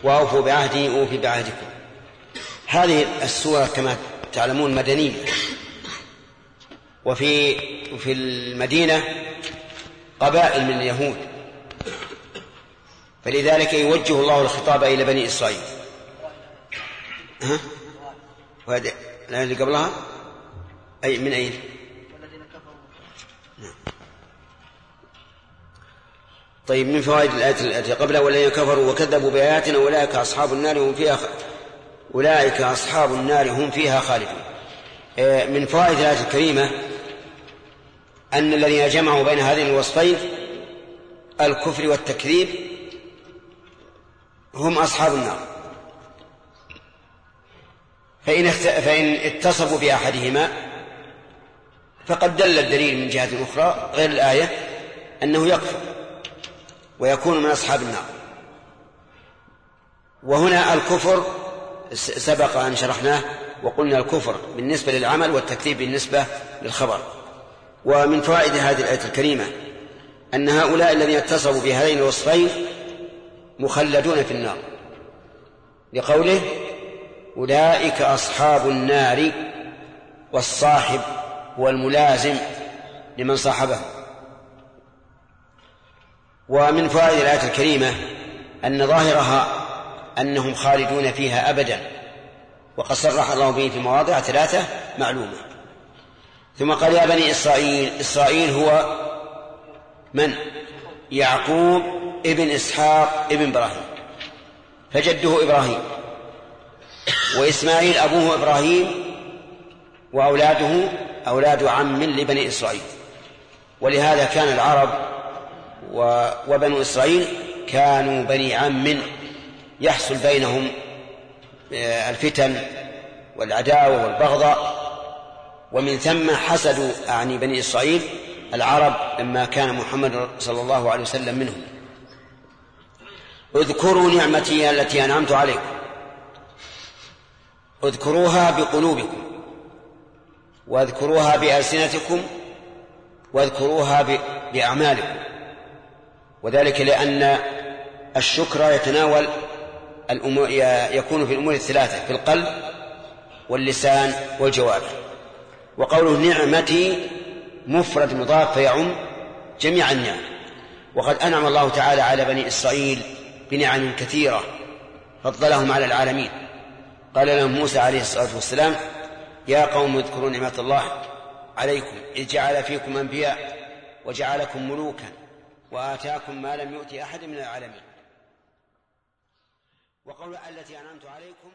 وأوفوا بعهدي أوفي بعهدكم. هذه السورة كما تعلمون مدنية. وفي في المدينة قبائل من اليهود. فلذلك يوجه الله الخطاب إلى بني إسرائيل. ها؟ وهذا الآية اللي قبلها؟ أي من أين؟ طيب من فوائد الآية التي قبلها والذين كفروا وكذبوا بآياتنا أولئك أصحاب النار هم فيها خ... أولئك أصحاب النار هم فيها خالدون. من فوائد الآية الكريمة أن الذين جمعوا بين هذين الوصفين الكفر والتكذيب هم أصحاب النار. فإن, اخت... فإن اتصفوا بأحدهما فقد دل الدليل من جهة أخرى غير الآية أنه يكفر. ويكون من أصحاب النار. وهنا الكفر سبق أن شرحناه وقلنا الكفر بالنسبة للعمل والتكذيب بالنسبة للخبر. ومن فوائد هذه الآية الكريمة أن هؤلاء الذين اتصفوا بهذين الوصفين مخلدون في النار. لقوله أولئك أصحاب النار والصاحب والملازم لمن صاحبه ومن فوائد الآية الكريمة أن ظاهرها أنهم خالدون فيها أبدا وقد صرح الله به في مواضع ثلاثة معلومة. ثم قال يا بني إسرائيل إسرائيل هو من؟ يعقوب ابن إسحاق ابن إبراهيم فجده إبراهيم وإسماعيل أبوه إبراهيم وأولاده أولاد عم لبني إسرائيل. ولهذا كان العرب وبنو إسرائيل كانوا بني عم يحصل بينهم آه، الفتن والعداوة والبغضاء ومن ثم حسدوا أعني بني إسرائيل العرب لما كان محمد صلى الله عليه وسلم منهم. اذكروا نعمتي التي أنعمت عليكم. اذكروها بقلوبكم واذكروها بألسنتكم واذكروها بأعمالكم. وذلك لأن الشكر يتناول الأمور يكون في الأمور الثلاثة في القلب واللسان والجوارح وقوله نعمتي مفرد مضاف فيعم جميع النعم. وقد أنعم الله تعالى على بني إسرائيل بنعم كثيرة فضلهم على العالمين. قال لهم موسى عليه الصلاة والسلام يا قوم اذكروا نعمة الله عليكم إذ جعل فيكم أنبياء وجعلكم ملوكا وآتاكم ما لم يؤت أحد من العالمين. وقول التي أنعمت عليكم